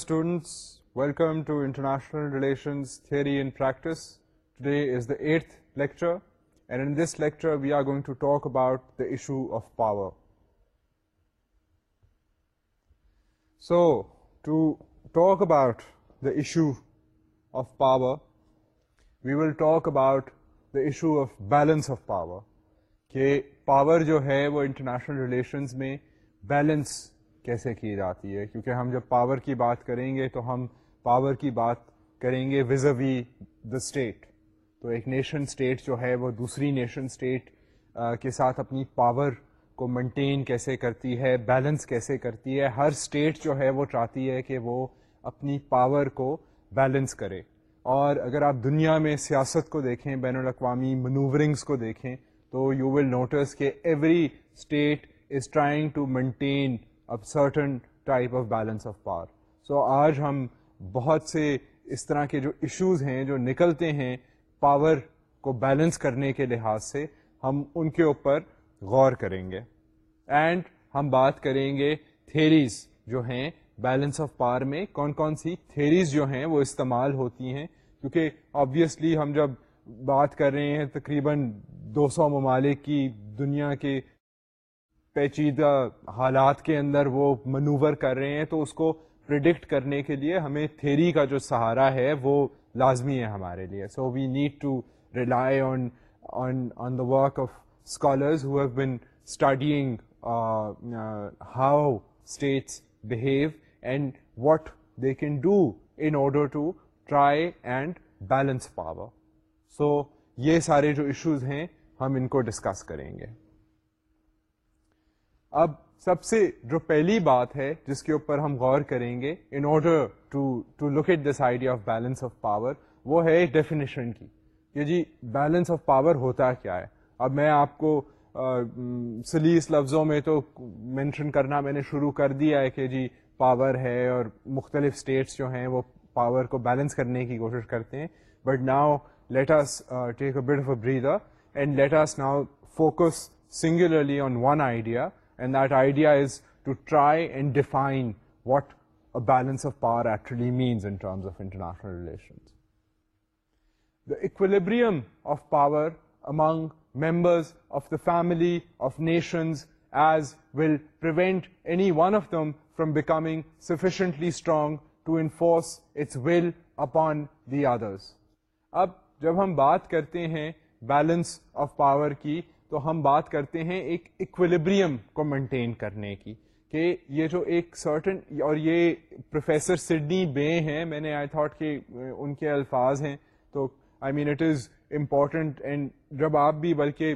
Students welcome to international relations theory and practice today is the eighth lecture and in this lecture we are going to talk about the issue of power so to talk about the issue of power we will talk about the issue of balance of power کہ power جو ہے وہ international relations میں balance کیسے کی جاتی ہے کیونکہ ہم جب پاور کی بات کریں گے تو ہم پاور کی بات کریں گے وز وی دا اسٹیٹ تو ایک نیشن اسٹیٹ جو ہے وہ دوسری نیشن اسٹیٹ کے ساتھ اپنی پاور کو مینٹین کیسے کرتی ہے بیلنس کیسے کرتی ہے ہر اسٹیٹ جو ہے وہ چاہتی ہے کہ وہ اپنی پاور کو بیلنس کرے اور اگر آپ دنیا میں سیاست کو دیکھیں بین الاقوامی منوورنگس کو دیکھیں تو یو ول نوٹس کہ every state is trying to maintain اب certain type of balance of power so آج ہم بہت سے اس طرح کے جو ایشوز ہیں جو نکلتے ہیں پاور کو بیلنس کرنے کے لحاظ سے ہم ان کے اوپر غور کریں گے اینڈ ہم بات کریں گے تھیریز جو ہیں بیلنس آف پاور میں کون کون سی تھیریز جو ہیں وہ استعمال ہوتی ہیں کیونکہ آبویسلی ہم جب بات کر رہے ہیں تقریباً دو سو ممالک کی دنیا کے پیچیدہ حالات کے اندر وہ منوور کر رہے ہیں تو اس کو پرڈکٹ کرنے کے لیے ہمیں تھیری کا جو سہارا ہے وہ لازمی ہے ہمارے لیے so we need to rely on on on the work of scholars who have been studying how states behave and what they can do in order to try and balance power so یہ سارے جو issues ہیں ہم ان کو discuss کریں گے اب سب سے جو پہلی بات ہے جس کے اوپر ہم غور کریں گے in order to look at this idea of balance of power وہ ہے ڈیفینیشن کی کہ جی بیلنس آف پاور ہوتا کیا ہے اب میں آپ کو سلیس لفظوں میں تو مینشن کرنا میں نے شروع کر دیا ہے کہ جی پاور ہے اور مختلف اسٹیٹس جو ہیں وہ پاور کو بیلنس کرنے کی کوشش کرتے ہیں but now let us take a a breather and let us now focus singularly on one idea family of nations any one of them from becoming sufficiently strong to enforce its will upon the others اب جب ہم بات کرتے ہیں balance of power کی تو ہم بات کرتے ہیں ایک اکویلیبریم کو مینٹین کرنے کی کہ یہ جو ایک سرٹن اور یہ پروفیسر سڈنی بے ہیں میں نے آئی تھاٹ کہ ان کے الفاظ ہیں تو I mean it is important and جب آپ بھی بلکہ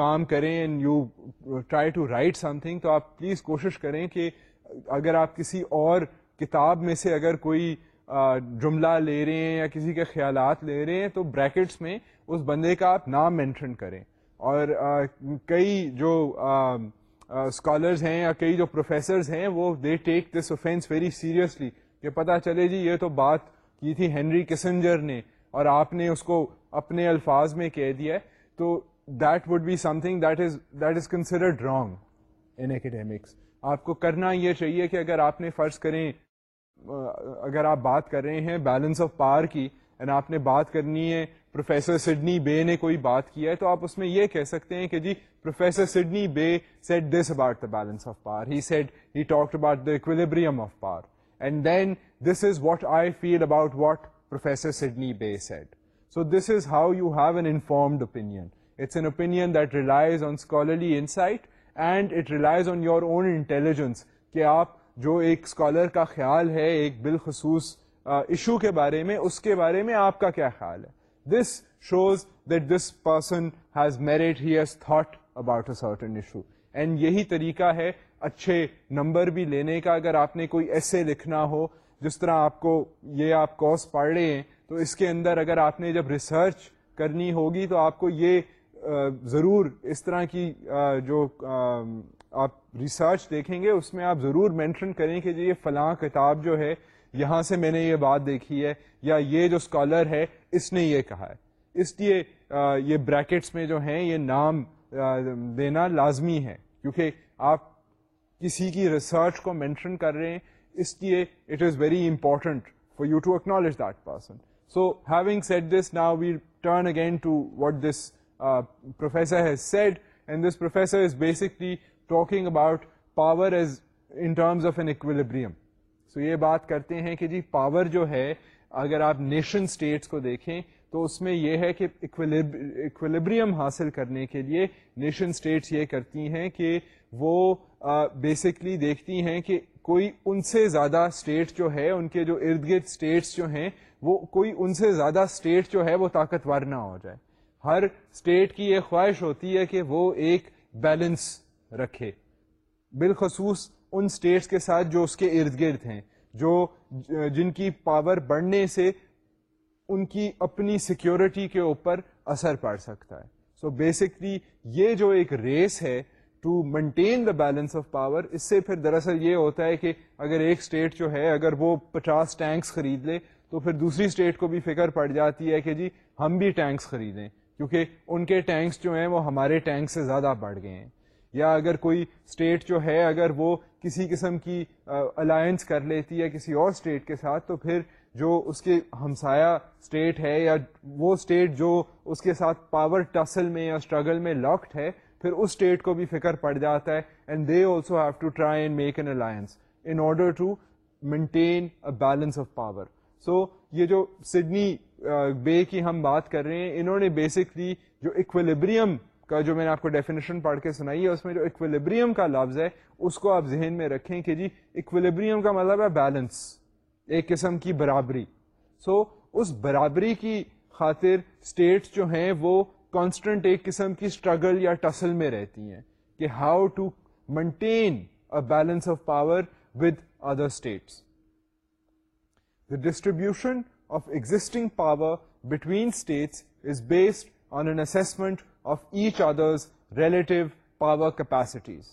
کام کریں and you try to write something تو آپ پلیز کوشش کریں کہ اگر آپ کسی اور کتاب میں سے اگر کوئی جملہ لے رہے ہیں یا کسی کے خیالات لے رہے ہیں تو بریکٹس میں اس بندے کا آپ نام مینشن کریں اور کئی جو اسکالرز ہیں یا کئی جو پروفیسرز ہیں وہ they take this offence very seriously کہ پتا چلے جی یہ تو بات کی تھی ہینری کسنجر نے اور آپ نے اس کو اپنے الفاظ میں کہہ دیا تو that would be something that is that is considered wrong in academics آپ کو کرنا یہ چاہیے کہ اگر آپ نے فرض کریں اگر آپ بات کر رہے ہیں بیلنس آف پاور کی اینڈ آپ نے بات کرنی ہے پروفیسر سڈنی بے نے کوئی بات کی ہے تو آپ اس میں یہ کہہ سکتے ہیں کہ جی professor Sidney Bay said this about the balance of power he said he talk about the equilibrium of power and then this is what I feel about what professor Sidney Bay said so this is how you have an informed opinion it's an opinion that relies on scholarly insight and it relies on your own intelligence کہ آپ جو ایک scholar کا خیال ہے ایک بالخصوص issue کے بارے میں اس کے بارے میں آپ کا کیا خیال ہے this shows that this person has merit ہی طریقہ ہے اچھے نمبر بھی لینے کا اگر آپ نے کوئی ایسے لکھنا ہو جس طرح آپ کو یہ آپ کورس پڑھ رہے ہیں تو اس کے اندر اگر آپ نے جب ریسرچ کرنی ہوگی تو آپ کو یہ ضرور اس طرح کی جو آپ ریسرچ دیکھیں گے اس میں آپ ضرور مینشن کریں کہ جی یہ فلاں کتاب جو ہے یہاں سے میں نے یہ بات دیکھی ہے یا یہ جو اسکالر ہے اس نے یہ کہا ہے اس لیے یہ بریکٹس میں جو ہیں یہ نام دینا لازمی ہے کیونکہ آپ کسی کی ریسرچ کو مینشن کر رہے ہیں اس لیے it is very important for you to acknowledge that person so having said this now we turn again to what this professor has said and this professor is basically talking about power is in terms of an equilibrium so یہ بات کرتے ہیں کہ جی power جو ہے اگر آپ nation states کو دیکھیں تو اس میں یہ ہے کہ اکولیبریم حاصل کرنے کے لیے نیشن اسٹیٹس یہ کرتی ہیں کہ وہ بیسکلی دیکھتی ہیں کہ کوئی ان سے زیادہ اسٹیٹ جو ہے ان کے جو ارد گرد اسٹیٹس جو ہیں وہ کوئی ان سے زیادہ اسٹیٹ جو ہے وہ طاقتور نہ ہو جائے ہر اسٹیٹ کی یہ خواہش ہوتی ہے کہ وہ ایک بیلنس رکھے بالخصوص ان اسٹیٹس کے ساتھ جو اس کے ارد گرد ہیں جو جن کی پاور بڑھنے سے ان کی اپنی سیکیورٹی کے اوپر اثر پڑ سکتا ہے سو بیسکلی یہ جو ایک ریس ہے to maintain the balance of power اس سے پھر دراصل یہ ہوتا ہے کہ اگر ایک اسٹیٹ جو ہے اگر وہ پچاس ٹینکس خرید لے تو پھر دوسری اسٹیٹ کو بھی فکر پڑ جاتی ہے کہ جی ہم بھی ٹینکس خریدیں کیونکہ ان کے ٹینکس جو ہیں وہ ہمارے ٹینکس سے زیادہ بڑھ گئے ہیں یا اگر کوئی اسٹیٹ جو ہے اگر وہ کسی قسم کی الائنس کر لیتی ہے کسی اور اسٹیٹ کے ساتھ تو پھر جو اس کے ہمسایا اسٹیٹ ہے یا وہ اسٹیٹ جو اس کے ساتھ پاور ٹسل میں یا اسٹرگل میں لاکڈ ہے پھر اس اسٹیٹ کو بھی فکر پڑ جاتا ہے and they also have to try and make an alliance in order to maintain a balance of power so یہ جو سڈنی بے کی ہم بات کر رہے ہیں انہوں نے بیسکلی جو اکویلیبریم کا جو میں نے آپ کو ڈیفینیشن پڑھ کے سنائی ہے اس میں جو اکویلیبریم کا لفظ ہے اس کو آپ ذہن میں رکھیں کہ جی اکویلیبریم کا مطلب ہے بیلنس ایک قسم کی برابری سو so, اس برابری کی خاطر اسٹیٹس جو ہیں وہ کانسٹنٹ ایک قسم کی اسٹرگل یا ٹسل میں رہتی ہیں کہ how to maintain a balance of power with other states the distribution of existing power between states is based on an assessment of each others relative power capacities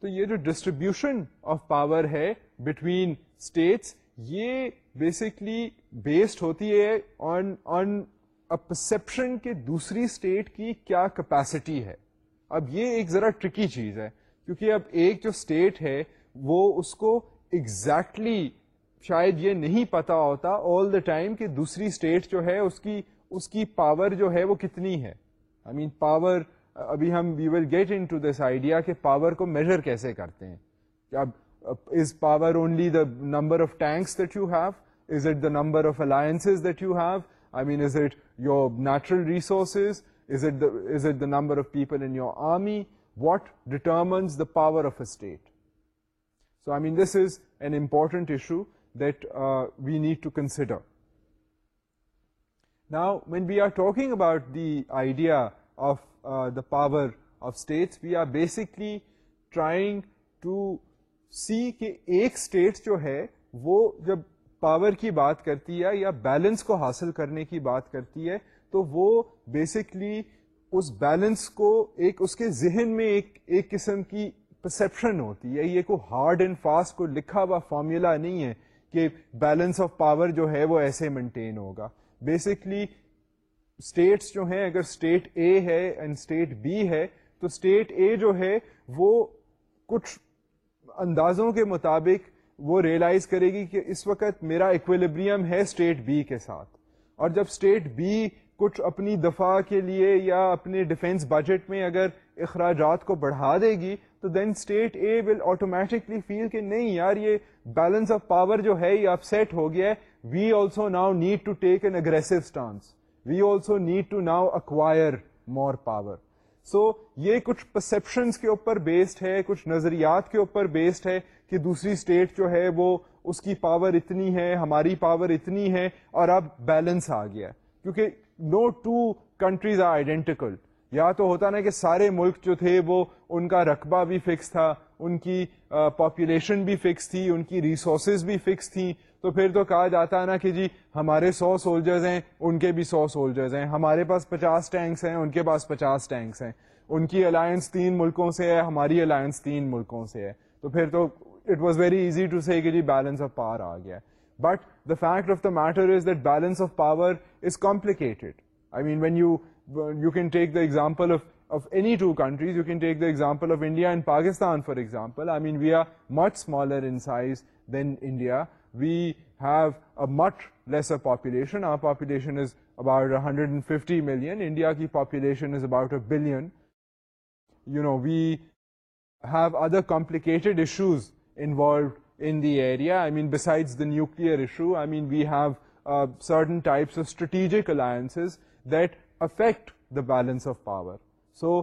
تو یہ جو ڈسٹریبیوشن آف پاور ہے between states یہ basically based ہوتی ہے آن on perception کہ دوسری state کی کیا کیپیسٹی ہے اب یہ ایک ذرا ٹرکی چیز ہے کیونکہ اب ایک جو اسٹیٹ ہے وہ اس کو ایگزیکٹلی exactly شاید یہ نہیں پتا ہوتا آل دا ٹائم کہ دوسری اسٹیٹ جو ہے اس کی اس کی پاور جو ہے وہ کتنی ہے آئی مین پاور ابھی ہم we will get into this idea کہ پاور کو میجر کیسے کرتے ہیں اب is power only the number of tanks that you have is it the number of alliances that you have I mean is it your natural resources is it is it the number of people in your army what determines the power of a state so I mean this is an important issue that we need to consider now mean we are talking about the idea of the power of states we are basically trying to see کہ ایک state جو ہے وہ جب power کی بات کرتی ہے یا بیلنس کو حاصل کرنے کی بات کرتی ہے تو وہ بیسکلی اس بیلنس کو ایک اس کے ذہن میں ایک ایک قسم کی پرسیپشن ہوتی ہے یہ کوئی ہارڈ اینڈ فاسٹ کو لکھا ہوا فارمولا نہیں ہے کہ بیلنس آف پاور جو ہے وہ ایسے مینٹین ہوگا بیسکلی اسٹیٹس جو ہیں اگر اسٹیٹ اے ہے اینڈ اسٹیٹ بی ہے تو اسٹیٹ اے جو ہے وہ کچھ اندازوں کے مطابق وہ ریئلائز کرے گی کہ اس وقت میرا ایکویلیبریم ہے اسٹیٹ بی کے ساتھ اور جب اسٹیٹ بی کچھ اپنی دفاع کے لیے یا اپنے ڈیفینس بجٹ میں اگر اخراجات کو بڑھا دے گی تو then state A will automatically feel کہ نہیں یار یہ بیلنس آف پاور جو ہے یہ اپسیٹ ہو گیا ہے we also now need to take an aggressive stance we also need to now acquire more power so یہ کچھ پرسپشنس کے اوپر بیسڈ ہے کچھ نظریات کے اوپر بیسڈ ہے کہ دوسری اسٹیٹ جو ہے وہ اس کی پاور اتنی ہے ہماری پاور اتنی ہے اور اب بیلنس آ گیا کیونکہ no two countries are identical یا تو ہوتا نا کہ سارے ملک جو تھے وہ ان کا رقبہ بھی فکس تھا ان کی پاپولیشن بھی فکس تھی ان کی ریسورسز بھی فکس تھیں تو پھر تو کہا جاتا ہے نا کہ جی ہمارے سو سولجرز ہیں ان کے بھی سو سولجرز ہیں ہمارے پاس پچاس ٹینکس ہیں ان کے پاس پچاس ٹینکس ہیں ان کی الائنس تین ملکوں سے ہے ہماری الائنس تین ملکوں سے ہے تو پھر تو it was very easy to see کہ جی بیلنس آف پاور آ گیا but the fact of the matter is that balance of power is complicated I mean when you you can take the example of of any two countries. You can take the example of India and Pakistan, for example. I mean, we are much smaller in size than India, we've much lesser population hundred and fifty million India کی population complicated issues involve aside the nuclear issue I mean we have certain type strategic alliance that affect the balance of power so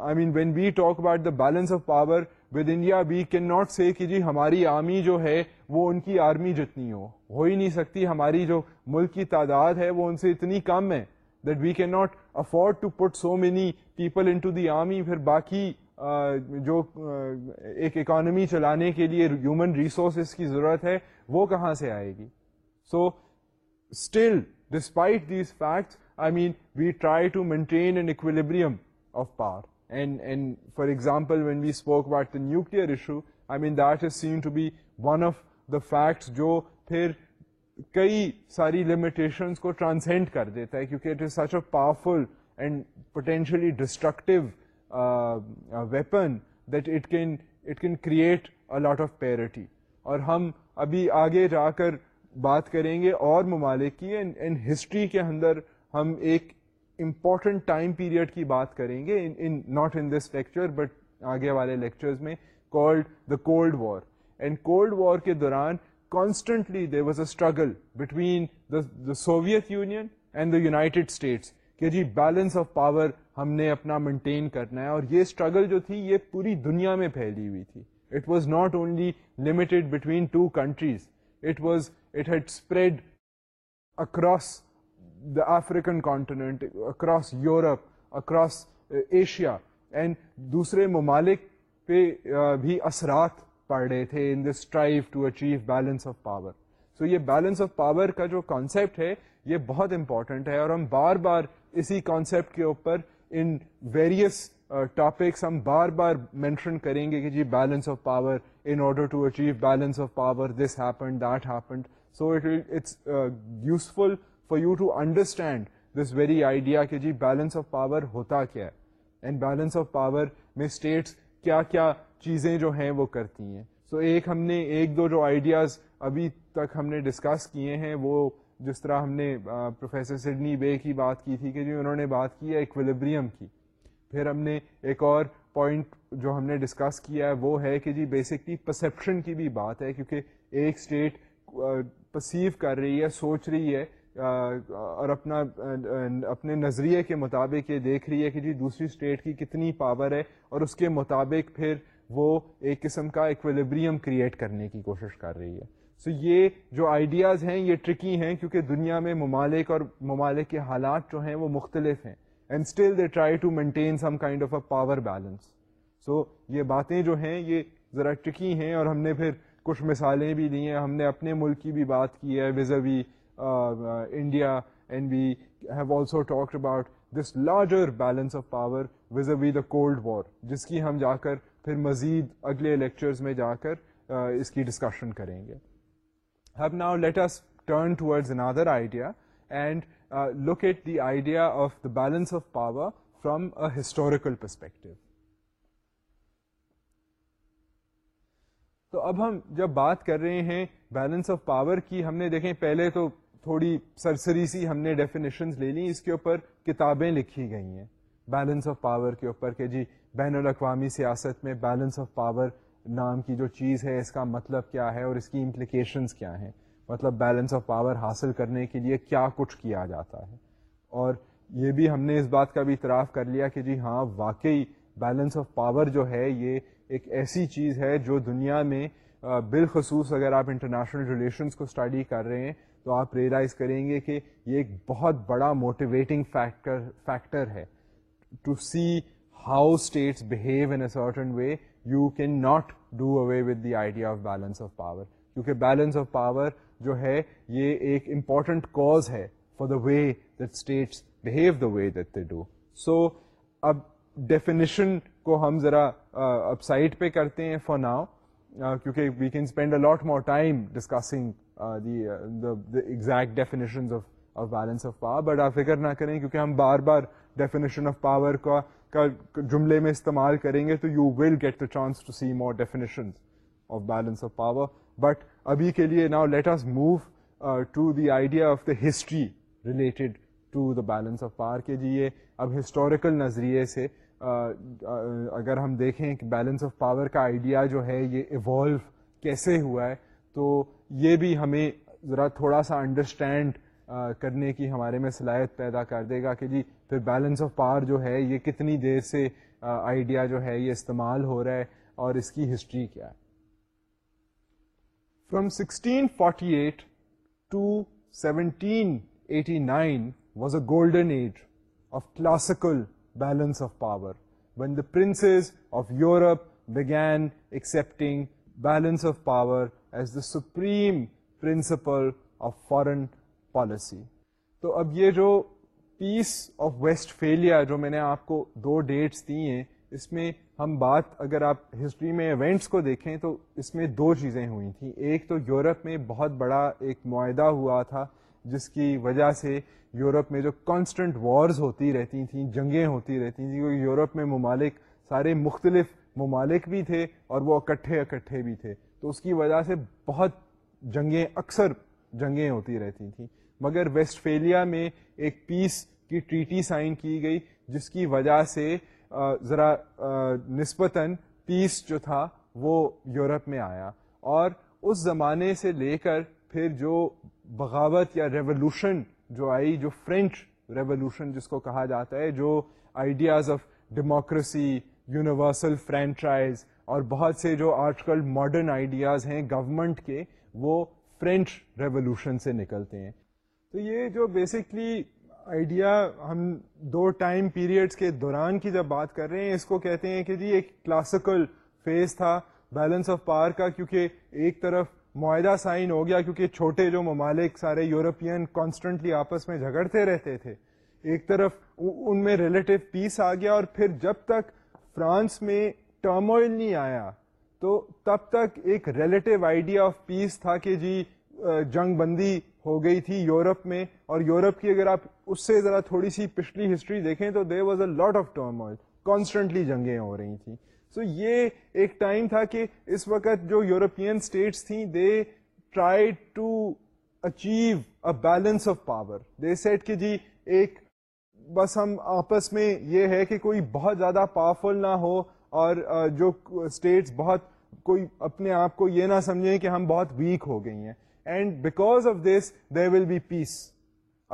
I mean when we talk about the balance of power with India we can not see کہ جی ہماری army جو ہے وہ ان کی army جتنی ہو ہو ہی نہیں سکتی ہماری جو ملک کی تعداد ہے وہ ان سے اتنی کم ہے that we cannot afford to put so many people into the army پھر باقی جو ایک اکانومی چلانے کے لیے ہیومن ریسورسز کی ضرورت ہے وہ کہاں سے آئے گی so still despite these facts I mean we try to maintain an equilibrium of power and for example when we spoke nuclear issue I mean that is seen to be one of the facts جو پھر کئی ساری limitations کو transcend کر دیتا ہے کیونکہ it is such a powerful and potentially destructive weapon that it can it can create a lot of poverty اور ہم ابھی آگے جا کر بات کریں گے اور ممالک کی ان ہسٹری کے اندر ہم ایک امپورٹنٹ ٹائم پیریڈ کی بات کریں گے not in this lecture but آگے والے لیکچرز میں called the cold war and cold war کے دوران constantly there was a struggle between the Soviet Union and the United States کہ جی بیلنس آف پاور ہم نے اپنا مینٹین کرنا ہے اور یہ اسٹرگل جو تھی یہ پوری دنیا میں پھیلی ہوئی تھی it was not only limited between two countries it was it had spread across the African continent across Europe across Asia and دوسرے ممالک پہ uh, بھی اثرات پڑھ رہے تھے in this strive to achieve balance of power so یہ balance of power کا جو کانسیپٹ ہے یہ بہت امپورٹنٹ ہے اور ہم بار بار اسی کانسیپٹ کے اوپر ان ویریئس ٹاپکس ہم بار بار مینشن کریں گے کہ جی balance of power in order to achieve balance of power this happened that happened so it it's useful for you to understand this very idea کہ جی بیلنس آف پاور ہوتا کیا ہے اینڈ بیلنس آف پاور میں states کیا کیا چیزیں جو ہیں وہ کرتی ہیں سو so ایک ہم نے ایک دو جو آئیڈیاز ابھی تک ہم نے ڈسکس کیے ہیں وہ جس طرح ہم نے پروفیسر سڈنی بے کی بات کی تھی کہ جی انہوں نے بات کی ہے ایکولیبریم کی پھر ہم نے ایک اور پوائنٹ جو ہم نے ڈسکس کیا ہے وہ ہے کہ جی بیسکلی پرسیپشن کی بھی بات ہے کیونکہ ایک اسٹیٹ پرسیو کر رہی ہے سوچ رہی ہے اور اپنا اپنے نظریے کے مطابق یہ دیکھ رہی ہے کہ جی دوسری اسٹیٹ کی کتنی پاور ہے اور اس کے مطابق پھر وہ ایک قسم کا ایکویلیبریم کریٹ کرنے کی کوشش کر رہی ہے سو so یہ جو آئیڈیاز ہیں یہ ٹرکی ہیں کیونکہ دنیا میں ممالک اور ممالک کے حالات جو ہیں وہ مختلف ہیں and still they try to maintain some kind of a power balance so یہ باتیں جو ہیں یہ ذرا ٹرکی ہیں اور ہم نے پھر کچھ مثالیں بھی دی ہیں ہم نے اپنے ملک کی بھی بات کی ہے vis a vis India and we have also talk about this larger balance of power vis a vis the cold war جس کی ہم جا کر پھر مزید اگلے لیکچرز میں جا کر اس کی ڈسکشن کریں گے have now let us turn towards other idea and look at the idea of the balance of power from a historical perspective تو اب ہم جب بات کر رہے ہیں بیلنس آف پاور کی ہم نے دیکھیں پہلے تو تھوڑی سرسری سی ہم نے ڈیفینیشنز لے لی اس کے اوپر کتابیں لکھی گئی ہیں بیلنس آف پاور کے اوپر کہ جی بین الاقوامی سیاست میں بیلنس آف پاور نام کی جو چیز ہے اس کا مطلب کیا ہے اور اس کی امپلیکیشنس کیا ہیں مطلب بیلنس آف پاور حاصل کرنے کے لیے کیا کچھ کیا جاتا ہے اور یہ بھی ہم نے اس بات کا بھی اعتراف کر لیا کہ جی ہاں واقعی بیلنس آف پاور جو ہے یہ ایک ایسی چیز ہے جو دنیا میں بالخصوص اگر آپ انٹرنیشنل ریلیشنس کو اسٹڈی کر رہے ہیں تو آپ ریئلائز کریں گے کہ یہ ایک بہت بڑا موٹیویٹنگ فیکٹر فیکٹر ہے to see how it in way you can not do away with the idea of balance of power کیونکہ بیلنس آف پاور جو ہے یہ ایک امپورٹنٹ کاز ہے فور دا وے ڈیفینیشن کو ہم ذرا اپ سائٹ پہ کرتے ہیں فور ناؤ کیونکہ we can spend a lot more time discussing exact definitions of power but آپ فکر نہ کریں کیونکہ ہم بار بار ڈیفینیشن آف پاور کا کا جملے میں استعمال کریں گے تو you will get the chance to see more definition of balance of power but ابھی کے لیے now let us move to the idea of the history related to the balance of power کے جی اب ہسٹوریکل نظریے سے اگر ہم دیکھیں کہ بیلنس آف پاور کا آئیڈیا جو ہے یہ ایوالو کیسے ہوا ہے تو یہ بھی ہمیں ذرا تھوڑا سا انڈرسٹینڈ کرنے کی ہمارے میں صلاحیت پیدا کر دے گا کہ جی پھر بیلنس آف پاور جو ہے یہ کتنی دیر سے آئیڈیا جو ہے یہ استعمال ہو رہا ہے اور اس کی ہسٹری کیا ہے from forty eight to seventeen eighty nine was a golden age of classical balance of power when the princes of Europe begin accepting balance of power as the supreme principle of foreign policy تو اب یہ جو peace of Westphalia جو میں نے آپ کو دو dates دی ہیں اس میں ہم بات اگر آپ ہسٹری میں ایونٹس کو دیکھیں تو اس میں دو چیزیں ہوئی تھیں ایک تو یورپ میں بہت بڑا ایک معاہدہ ہوا تھا جس کی وجہ سے یورپ میں جو کانسٹنٹ وارز ہوتی رہتی تھیں جنگیں ہوتی رہتی تھیں کیونکہ یورپ میں ممالک سارے مختلف ممالک بھی تھے اور وہ اکٹھے اکٹھے بھی تھے تو اس کی وجہ سے بہت جنگیں اکثر جنگیں ہوتی رہتی تھیں مگر ویسٹ فیلیا میں ایک پیس کی ٹریٹی سائن کی گئی جس کی وجہ سے ذرا نسبتاً پیس جو تھا وہ یورپ میں آیا اور اس زمانے سے لے کر پھر جو بغاوت یا ریولوشن جو آئی جو فرینچ ریولوشن جس کو کہا جاتا ہے جو ideas of democracy universal franchise اور بہت سے جو آج کل ماڈرن آئیڈیاز ہیں گورنمنٹ کے وہ فرینچ ریولوشن سے نکلتے ہیں تو یہ جو بیسکلی آئیڈیا ہم دو ٹائم پیریڈس کے دوران کی جب بات کر رہے ہیں اس کو کہتے ہیں کہ جی ایک کلاسیکل فیز تھا بیلنس آف پاور کا کیونکہ ایک طرف معاہدہ سائن ہو گیا کیونکہ چھوٹے جو ممالک سارے یورپین کانسٹنٹلی آپس میں جھگڑتے رہتے تھے ایک طرف ان میں ریلیٹو پیس آ گیا اور پھر جب تک فرانس میں ٹرموئل نہیں آیا تو تب تک ایک ریلیٹو آئیڈیا آف پیس تھا کہ جی جنگ بندی ہو گئی تھی یورپ میں اور یورپ کی اگر آپ اس سے ذرا تھوڑی سی پچھلی ہسٹری دیکھیں تو they was a lot of turmoil constantly جنگیں ہو رہی تھیں سو so یہ ایک ٹائم تھا کہ اس وقت جو یورپین اسٹیٹس تھیں they try to achieve a balance of power they said کہ جی ایک بس ہم آپس میں یہ ہے کہ کوئی بہت زیادہ پاورفل نہ ہو اور جو اسٹیٹس بہت کوئی اپنے آپ کو یہ نہ سمجھیں کہ ہم بہت ویک ہو گئی ہیں and because of this they will be peace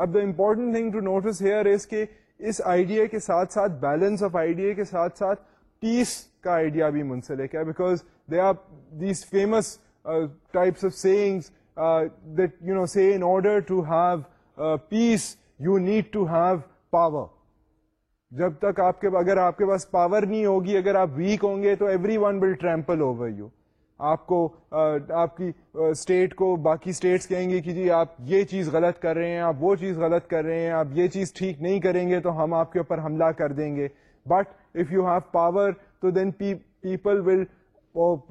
اب the important thing to notice here is کہ اس آئیڈیا کے ساتھ ساتھ بیلنس آف آئیڈیا کے ساتھ ساتھ پیس کا آئیڈیا بھی منسلک ہے because they are these famous types of sayings that you know in order to have peace you need to have power جب تک آپ کے اگر آپ کے پاس پاور نہیں ہوگی اگر آپ ویک ہوں گے تو everyone will trample over you آپ کو آپ کی اسٹیٹ کو باقی اسٹیٹس کہیں گے کہ جی آپ یہ چیز غلط کر رہے ہیں آپ وہ چیز غلط کر رہے ہیں آپ یہ چیز ٹھیک نہیں کریں گے تو ہم آپ کے اوپر حملہ کر دیں گے but if you have power تو then people will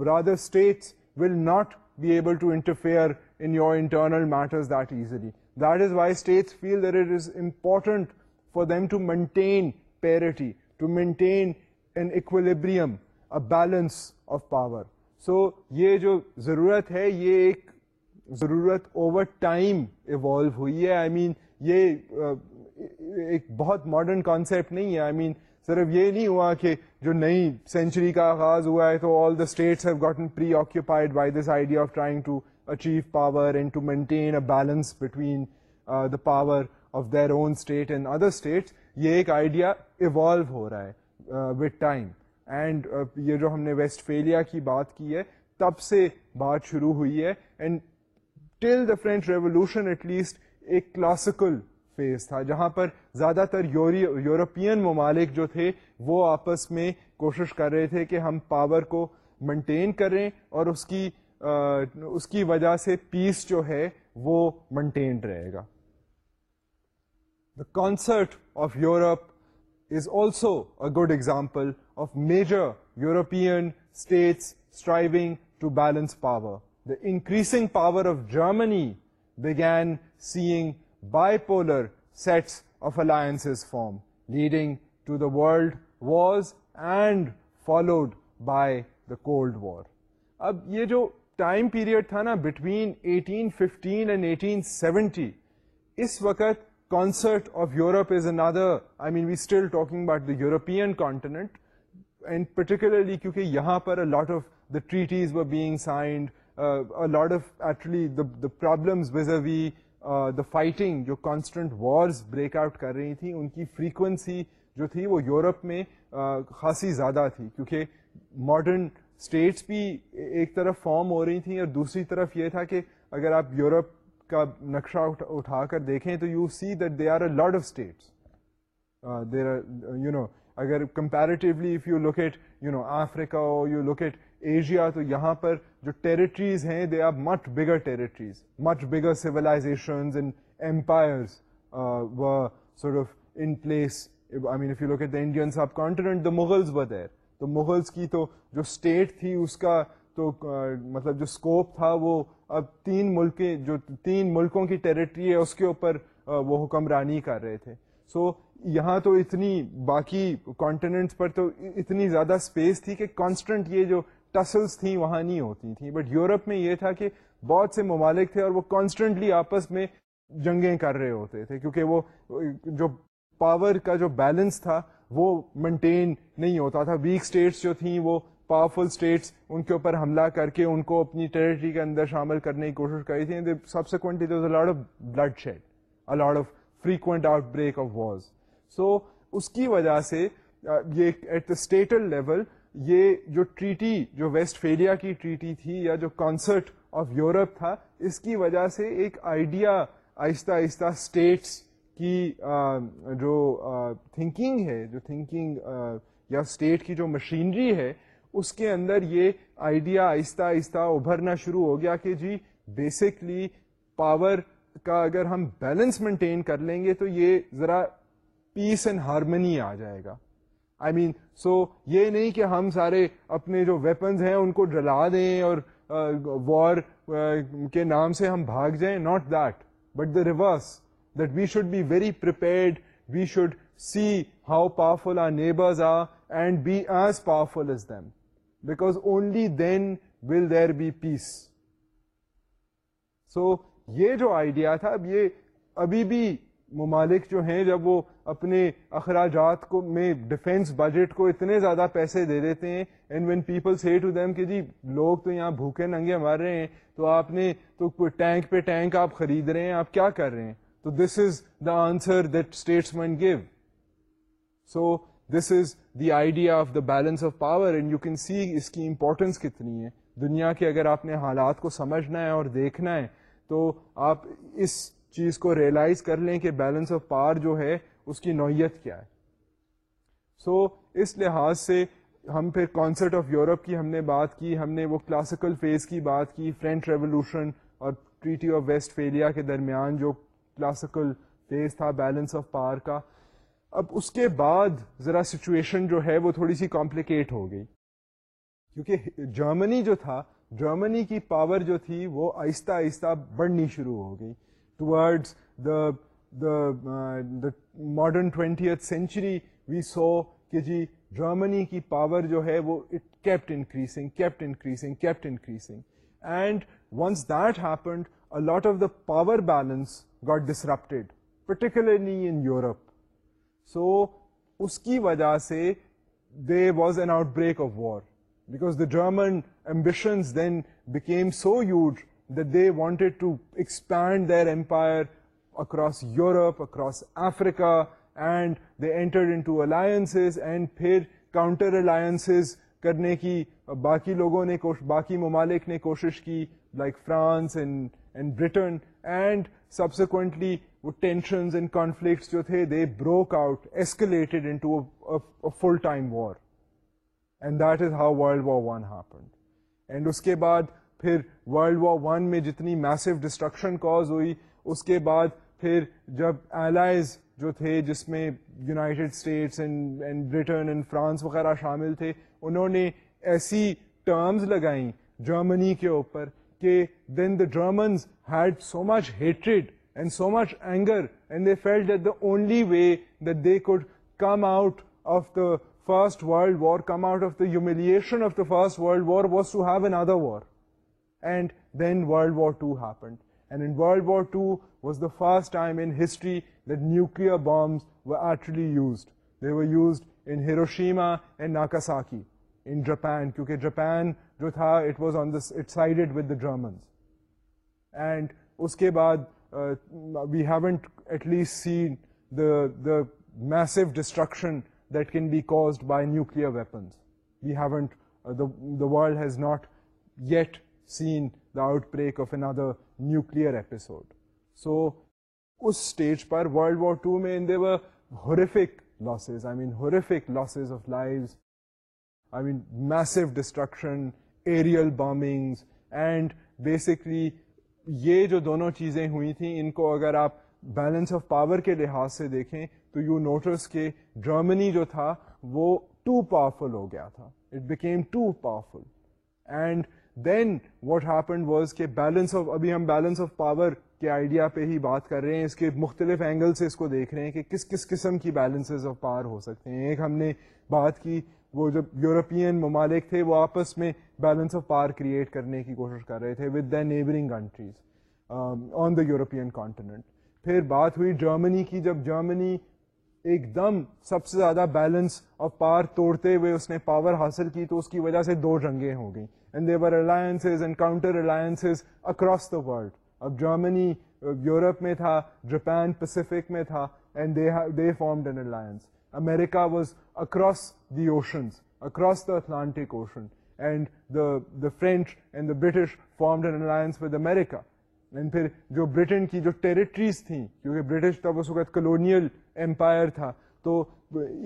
rather states will not be able to interfere in your internal matters that easily that is why states feel that it is important for them to maintain parity to maintain an equilibrium a balance of power so یہ جو ضرورت ہے یہ ایک ضرورت over time evolve ہوئی ہے آئی مین یہ uh, ایک بہت ماڈرن کانسیپٹ نہیں ہے آئی مین صرف یہ نہیں ہوا کہ جو نئی سینچری کا آغاز ہوا ہے تو all the states have gotten preoccupied by this idea of trying to achieve power and to maintain a balance between the power of their own state and other states یہ ایک آئیڈیا ایوالو ہو رہا ہے with uh, time and uh, یہ جو ہم نے waste فیلیا کی بات کی ہے تب سے بات شروع ہوئی ہے and till the French revolution at least ایک کلاسیکل فیز تھا جہاں پر زیادہ تر یورپین ممالک جو تھے وہ آپس میں کوشش کر رہے تھے کہ ہم پاور کو مینٹین کریں اور اس کی uh, اس کی وجہ سے پیس جو ہے وہ مینٹینڈ رہے گا the concert of Europe is also a good example European states to balance power the increasing power of Germany's form leading ward followed by the cold war اب یہ جو ٹائم پیریڈ تھا نا بٹوین ایٹین فیفٹین اس وقت talking about the European continent یہاں پر Europe میں خاصی زیادہ تھی کیونکہ ماڈرن اسٹیٹس بھی ایک طرف فارم ہو رہی تھیں اور دوسری طرف یہ تھا کہ اگر آپ یورپ کا نقشہ اٹھا کر دیکھیں تو you see they are a lot of states اگر comparatively if you locate you know Africa اور یو لوکیٹ ایشیا تو یہاں پر جو ٹیریٹریز ہیں they are much bigger territories much bigger civilisations and empires of in place I mean locate the indent بدیر تو مغلس کی تو جو اسٹیٹ تھی اس کا تو مطلب جو اسکوپ تھا وہ اب تین ملکیں جو تین ملکوں کی ٹیریٹری ہے اس کے اوپر وہ حکمرانی کر رہے تھے سو یہاں تو اتنی باقی کانٹیننٹس پر تو اتنی زیادہ اسپیس تھی کہ کانسٹنٹ یہ جو ٹسلس تھیں وہاں نہیں ہوتی تھیں بٹ یورپ میں یہ تھا کہ بہت سے ممالک تھے اور وہ کانسٹنٹلی آپس میں جنگیں کر رہے ہوتے تھے کیونکہ وہ جو پاور کا جو بیلنس تھا وہ مینٹین نہیں ہوتا تھا ویک اسٹیٹس جو تھیں وہ پاورفل اسٹیٹس ان کے اوپر حملہ کر کے ان کو اپنی ٹریٹری کے اندر شامل کرنے کی کوشش کری تھیں سب سے کوئنٹلیڈ of frequent outbreak of wars so so, اس کی وجہ سے یہ ایٹ دا اسٹیٹل لیول یہ جو ٹریٹی جو ویسٹ فیلیا کی ٹریٹی تھی یا جو کانسرٹ آف یورپ تھا اس کی وجہ سے ایک آئیڈیا آہستہ آہستہ اسٹیٹس کی جو تھنکنگ ہے جو تھنکنگ یا اسٹیٹ کی جو مشینری ہے اس کے اندر یہ آئیڈیا آہستہ آہستہ ابھرنا شروع ہو گیا کہ جی بیسکلی پاور کا اگر ہم بیلنس مینٹین کر لیں گے تو یہ ذرا پیس اینڈ ہارمنی آ جائے گا آئی مین سو یہ نہیں کہ ہم سارے اپنے جو ویپنز ہیں ان کو ڈلا دیں اور وار uh, uh, کے نام سے ہم بھاگ جائیں not that but the reverse that we should be very prepared we should see how powerful are neighbours and be as powerful as them because only then will there be peace so یہ جو idea تھا اب یہ ابھی بھی ممالک جو ہیں جب وہ اپنے اخراجات کو میں ڈیفینس بجٹ کو اتنے زیادہ پیسے دے دیتے ہیں and when people say to them کہ جی لوگ تو یہاں بھوکے ننگے مار رہے ہیں تو آپ نے تو ٹینک پہ ٹینک آپ خرید رہے ہیں آپ کیا کر رہے ہیں تو this is the answer that states mean give so this is the idea of the balance of power and you can see اس کی امپورٹنس کتنی ہے دنیا کے اگر آپ نے حالات کو سمجھنا ہے اور دیکھنا ہے تو آپ اس چیز کو ریئلائز کر لیں کہ بیلنس آف پاور جو ہے اس کی نوعیت کیا ہے سو so, اس لحاظ سے ہم پھر کانسرٹ آف یورپ کی ہم نے بات کی ہم نے وہ کلاسیکل فیز کی بات کی فرینچ ریولیوشن اور ٹریٹی آف ویسٹ فیلیا کے درمیان جو کلاسیکل فیز تھا بیلنس آف پاور کا اب اس کے بعد ذرا سچویشن جو ہے وہ تھوڑی سی کمپلیکیٹ ہو گئی کیونکہ جرمنی جو تھا جرمنی کی پاور جو تھی وہ آہستہ آہستہ بڑھنی شروع ہو گئی toward modern twentieth century we saw کہ جی جرمنی کی پاور جو ہے وہ kept increasing kept increasing kept increasing and once that happened a lot of the power balance got disrupted particularly in Europe so اس کی وجہ سے they was an outbreak of war back the German ambitions then became so huge they wanted expand their empire across Europe across Africa and دے کی باقی لوگوں نے باقی ممالک نے کوشش کی like France Britain and subsequently وہ ٹینشنز اینڈ کانفلکٹس جو تھے they broke out and that is how world war one happened and اس کے بعد پھر ورلڈ وار ون میں جتنی میسو ڈسٹرکشن کاز ہوئی اس کے بعد پھر جب ایلائز جو تھے جس میں United States and Britain and France وغیرہ شامل تھے انہوں نے ایسی ٹرمز لگائیں جرمنی کے اوپر کہ then the Germans had so much hatred and so much anger and they that the only way that they could come out of the first world war come out of the humiliation of the first world war was to have another war and then world war two held war two was the first time in history that nuclear bombs they were used in Hiroshima Nagasaki in Japan کی جاپان جو تھا it was on sided with the Germans and اس کے بعد we haven't at least seen massive destruction that can be caused by nuclear weapons we haven't the world has not yet seen the out breaker nuclear episode so stage per world war two میں bombing and basically یہ جو دونوں چیزیں ہوئی تھیں ان کو اگر آپ بیلنس آف پاور کے لحاظ سے دیکھیں تو یو نوٹس کہ جرمنی جو تھا وہ ٹو پاورفل ہو گیا تھا it became too powerful and then what happen balance of ابھی ہم بیلنس آف پاور کے آئیڈیا پہ ہی بات کر رہے ہیں اس کے مختلف اینگل سے اس کو دیکھ رہے ہیں کہ کس کس قسم کی بیلنسز آف پاور ہو سکتے ہیں ایک ہم نے بات کی وہ جب یورپین ممالک تھے وہ آپس میں بیلنس آف پاور کریٹ کرنے کی کوشش کر رہے تھے with the neighbouring countries on the European continent پھر بات ہوئی جرمنی کی جب جرمنی ایک دم سب سے زیادہ بیلنس آف پار توڑتے ہوئے اس نے پاور حاصل کی تو اس کی وجہ سے دو رنگیں ہو گئیں and and there were alliances alliances counter across the world اب جرمنی یورپ میں تھا جاپان پیسفک میں تھا and they formed an alliance America was across the oceans across the Atlantic ocean and the the French and the British formed an alliance with America and پھر جو برٹن کی جو territories تھیں کیونکہ برٹش تب اس وقت کلونیل امپائر تھا تو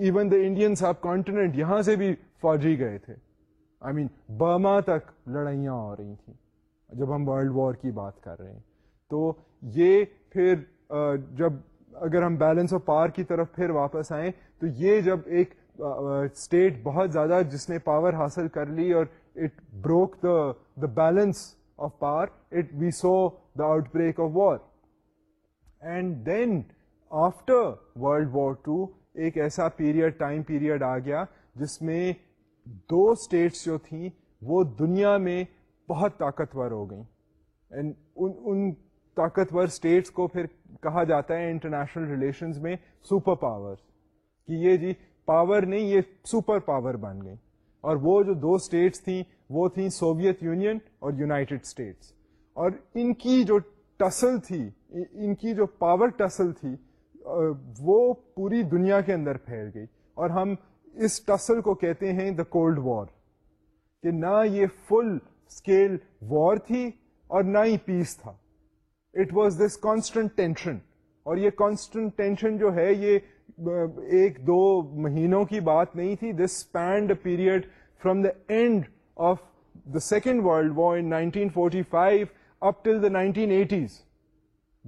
even the Indian subcontinent یہاں سے بھی فوجی گئے تھے آئی مین برما تک لڑائیاں ہو رہی تھیں جب ہم ورلڈ وار کی بات کر رہے ہیں تو یہ پھر جب اگر ہم بیلنس آف پاور کی طرف پھر واپس آئیں تو یہ جب ایک اسٹیٹ بہت زیادہ جس نے پاور حاصل کر لی اور it broke the the balance of power it we saw the outbreak of war and then after world war two ایک ایسا پیریڈ ٹائم پیریڈ آ گیا جس میں دو اسٹیٹس جو تھیں وہ دنیا میں بہت طاقتور ہو گئیں ان ان طاقتور اسٹیٹس کو پھر کہا جاتا ہے انٹرنیشنل ریلیشنز میں سپر پاور کہ یہ جی پاور نہیں یہ سپر پاور بن گئیں اور وہ جو دو اسٹیٹس تھیں وہ تھیں سوویت یونین اور یونائٹیڈ اسٹیٹس اور ان کی جو ٹسل تھی ان کی جو پاور ٹسل تھی وہ پوری دنیا کے اندر پھیل گئی اور ہم اس ٹسل کو کہتے ہیں دا کولڈ وار کہ نہ یہ فل اسکیل وار تھی اور نہ ہی پیس تھا it was this constant tension اور یہ کانسٹنٹ ٹینشن جو ہے یہ ایک دو مہینوں کی بات نہیں تھی this پینڈ period from the end of the second world war in nineteen forty five the nineteen eighties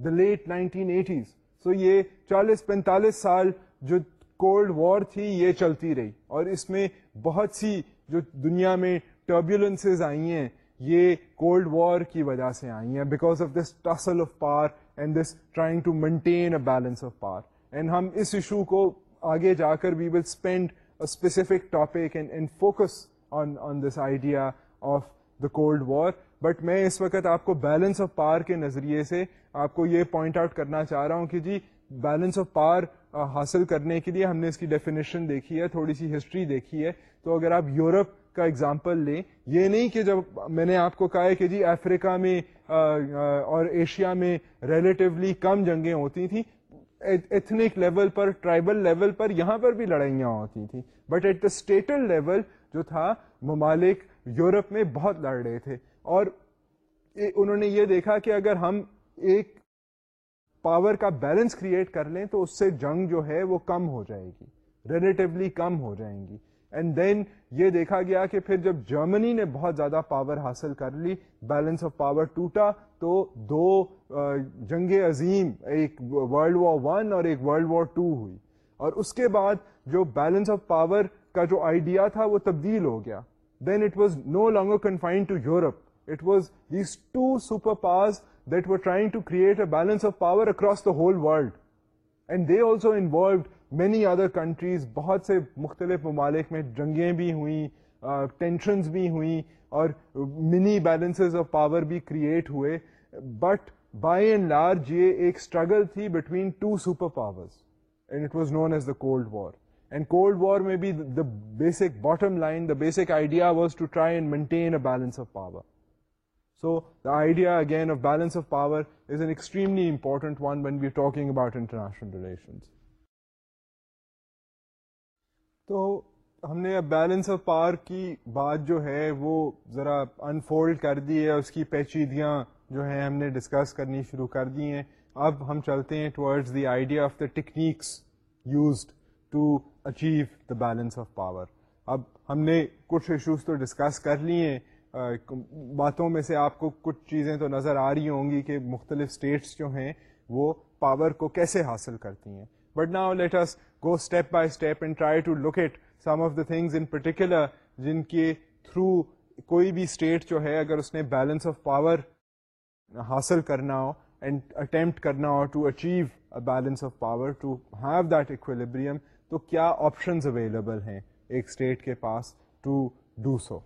the late nineteen eighties so یہ چالیس پینتالیس سال جو کولڈ وار تھی یہ چلتی رہی اور اس میں بہت سی جو دنیا میں ٹربیولنس آئی ہیں یہ کولڈ وار کی وجہ سے آئی ہیں because of this tussle of power and this trying to maintain a balance of power and ہم اس ایشو کو آگے جا کر we will spend specific topic and and focus on on this idea of the cold war but میں اس وقت آپ کو بیلنس آف پار کے نظریے سے آپ کو یہ پوائنٹ آؤٹ کرنا چاہ رہا ہوں کہ جی بیلنس آف پاور حاصل کرنے کے لیے ہم نے اس کی ڈیفینیشن دیکھی ہے تھوڑی سی ہسٹری دیکھی ہے تو اگر آپ یورپ کا اگزامپل لیں یہ نہیں کہ جب میں نے آپ کو کہا ہے کہ جی افریقہ میں اور ایشیا میں ریلیٹیولی کم جنگیں ہوتی تھیں ایتھنک لیول پر ٹرائبل لیول پر یہاں پر بھی لڑائیاں ہوتی تھیں but at the state level جو تھا ممالک یورپ میں بہت لڑ رہے تھے اور انہوں نے یہ دیکھا کہ اگر ہم ایک پاور کا بیلنس کریٹ کر لیں تو اس سے جنگ جو ہے وہ کم ہو جائے گی ریلیٹیولی کم ہو جائیں گی اینڈ دین یہ دیکھا گیا کہ پھر جب جرمنی نے بہت زیادہ پاور حاصل کر لی بیلنس آف پاور ٹوٹا تو دو جنگ عظیم ایک ورلڈ وار ون اور ایک ورلڈ وار ٹو ہوئی اور اس کے بعد جو بیلنس آف پاور کا جو آئیڈیا تھا وہ تبدیل ہو گیا then it was no longer confined to Europe it was these two superpower that were trying to create a balance of power across the whole world and they also involved many other countries بہت سے مختلف ممالک میں جنگیں بھی ہوئیں tensions بھی ہوئیں اور منی بیلنسز آف پاور بھی کریٹ ہوئے بٹ بائی اینڈ لارج یہ ایک اسٹرگل تھی between two superpowers and it was known as the cold war and cold war میں be the basic bottom line the basic idea was to try and maintain a balance of power idea again of balance of power is an extremely important one when we talking about international relation تو ہم نے اب balance of power کی بات جو ہے وہ ذرا انفولڈ کر دی ہے اس کی پیچیدگیاں جو ہیں ہم نے ڈسکس کرنی شروع کر دی ہیں اب ہم چلتے ہیں towards the idea of the techniques used to achieve the balance of power اب ہم نے کچھ ایشوز تو ڈسکس کر لی ہیں باتوں میں سے آپ کو کچھ چیزیں تو نظر آ رہی ہوں گی کہ مختلف اسٹیٹس جو ہیں وہ پاور کو کیسے حاصل کرتی ہیں بٹ نا let us go step by step and try to look at some of the things in particular جن کے تھرو کوئی بھی اسٹیٹ جو ہے اگر اس نے بیلنس آف پاور حاصل کرنا ہو اینڈ اٹمپٹ کرنا ہو to achieve balance of power to have that equilibrium تو کیا آپشنز اویلیبل ہیں ایک اسٹیٹ کے پاس to do so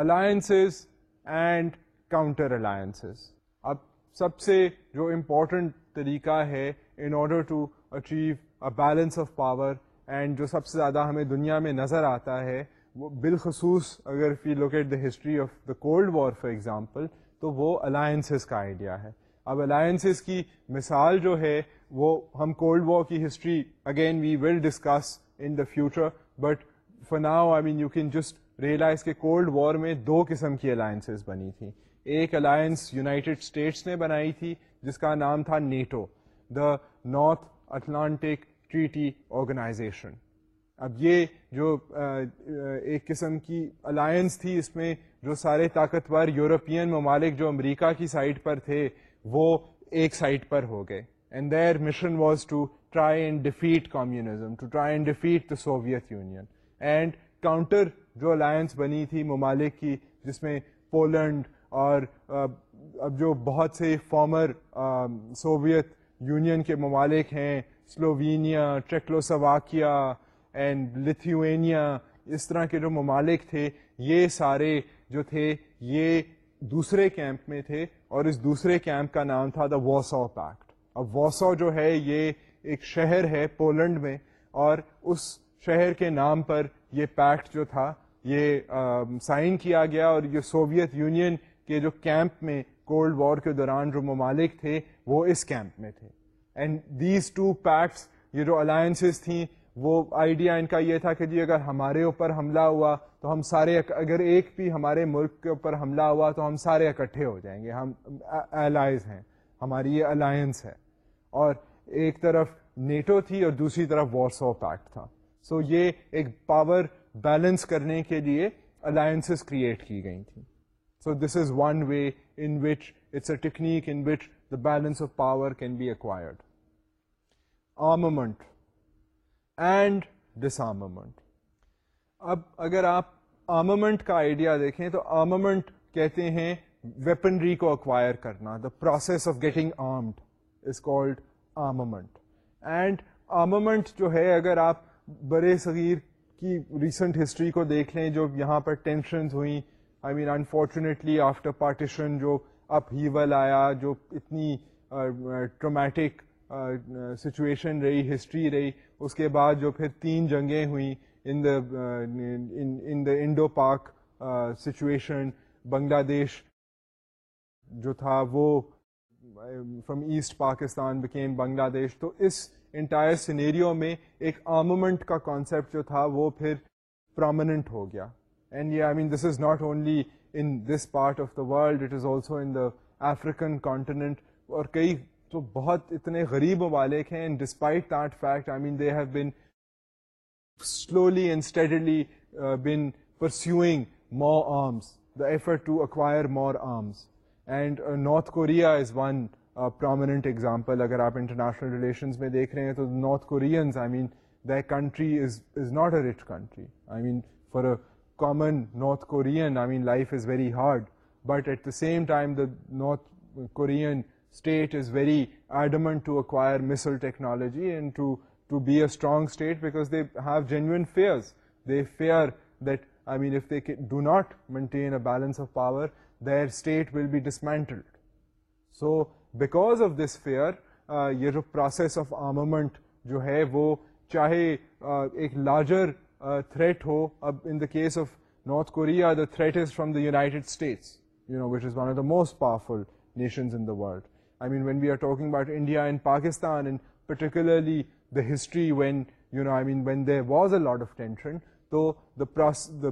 alliances and counter alliances اب سب سے جو امپورٹنٹ طریقہ ہے in order to achieve a balance of power and جو سب سے زیادہ ہمیں دنیا میں نظر آتا ہے وہ بالخصوص اگر فی locate the history of the cold war for example تو وہ الائنسز کا آئیڈیا ہے اب الائنسز کی مثال جو ہے وہ ہم کولڈ وار کی history again we will discuss in the future but for now I mean you can just realise کے کولڈ وار میں دو قسم کی الائنسز بنی تھیں ایک الائنس یونائٹڈ اسٹیٹس نے بنائی تھی جس کا نام تھا NATO the North Atlantic treaty organization اب یہ جو ایک قسم کی الائنس تھی اس میں جو سارے طاقتور یورپین ممالک جو امریکہ کی سائڈ پر تھے وہ ایک سائڈ پر ہو گئے and their mission was to try and defeat communism to try and defeat the Soviet Union and counter جو الائنس بنی تھی ممالک کی جس میں پولینڈ اور اب جو بہت سے فارمر سوویت یونین کے ممالک ہیں سلووینیا ٹریکلوسواکیا اینڈ لتھیوینیا اس طرح کے جو ممالک تھے یہ سارے جو تھے یہ دوسرے کیمپ میں تھے اور اس دوسرے کیمپ کا نام تھا دا واسو پیکٹ اب واسو جو ہے یہ ایک شہر ہے پولینڈ میں اور اس شہر کے نام پر یہ پیکٹ جو تھا یہ سائن کیا گیا اور یہ سوویت یونین کے جو کیمپ میں کولڈ وار کے دوران جو ممالک تھے وہ اس کیمپ میں تھے اینڈ دیز ٹو پیکٹس یہ جو الائنسز تھیں وہ آئیڈیا ان کا یہ تھا کہ جی اگر ہمارے اوپر حملہ ہوا تو ہم سارے اگر ایک بھی ہمارے ملک کے اوپر حملہ ہوا تو ہم سارے اکٹھے ہو جائیں گے ہم ایلائز ہیں ہماری یہ الائنس ہے اور ایک طرف نیٹو تھی اور دوسری طرف وارسو پیکٹ تھا سو so یہ ایک پاور بیلنس کرنے کے لیے الائنس کریٹ کی گئی تھیں so this is one way in which it's a technique in which the balance of power can be acquired armament and disarmament اب اگر آپ آمامنٹ کا آئیڈیا دیکھیں تو آمامنٹ کہتے ہیں ویپنری کو اکوائر کرنا the process of getting armed is called armament and armament جو ہے اگر آپ برے صغیر کی ریسنٹ ہسٹری کو دیکھ لیں جو یہاں پر ٹینشنز ہوئیں I mean unfortunately after partition جو اپ ہیول آیا جو اتنی ٹرومیٹک سچویشن رہی ہسٹری رہی اس کے بعد جو پھر تین جنگیں ہوئیں in the in the Indo Pak situation Bangladesh جو تھا وہ from East Pakistan became Bangladesh تو اس انٹائر سینیریو میں ایک آمومنٹ کا کانسیپٹ جو تھا وہ پھر پرامننٹ ہو گیا and I mean this is not only in this part of the world it is also in the African continent اور کئی تو بہت اتنے غریب ممالک ہیں and despite that fact I mean they have been slowly and steadily been pursuing more arms the effort to acquire more arms and North Korea is one prominent example اگر آپ انٹرنیشنل ریلیشنز میں دیکھ رہے ہیں تو North I mean country is is not a rich country I mean for common North Korean I mean life is very hard but at the same time the North Korean state is very adamant to acquire missile technology and to to be a strong state because they have genuine fears they fear that I mean if they do not maintain a balance of power their state will be dismantled so because of this fear یہ جو process of آمومنٹ جو ہے وہ چاہے ایک larger threat ہو اب in the case of North Korea the threat is from the United States you know which is one of the most powerful nations in the world I mean when we are talking about India and Pakistan and particularly the history when you know I mean when they was a lot of tension تو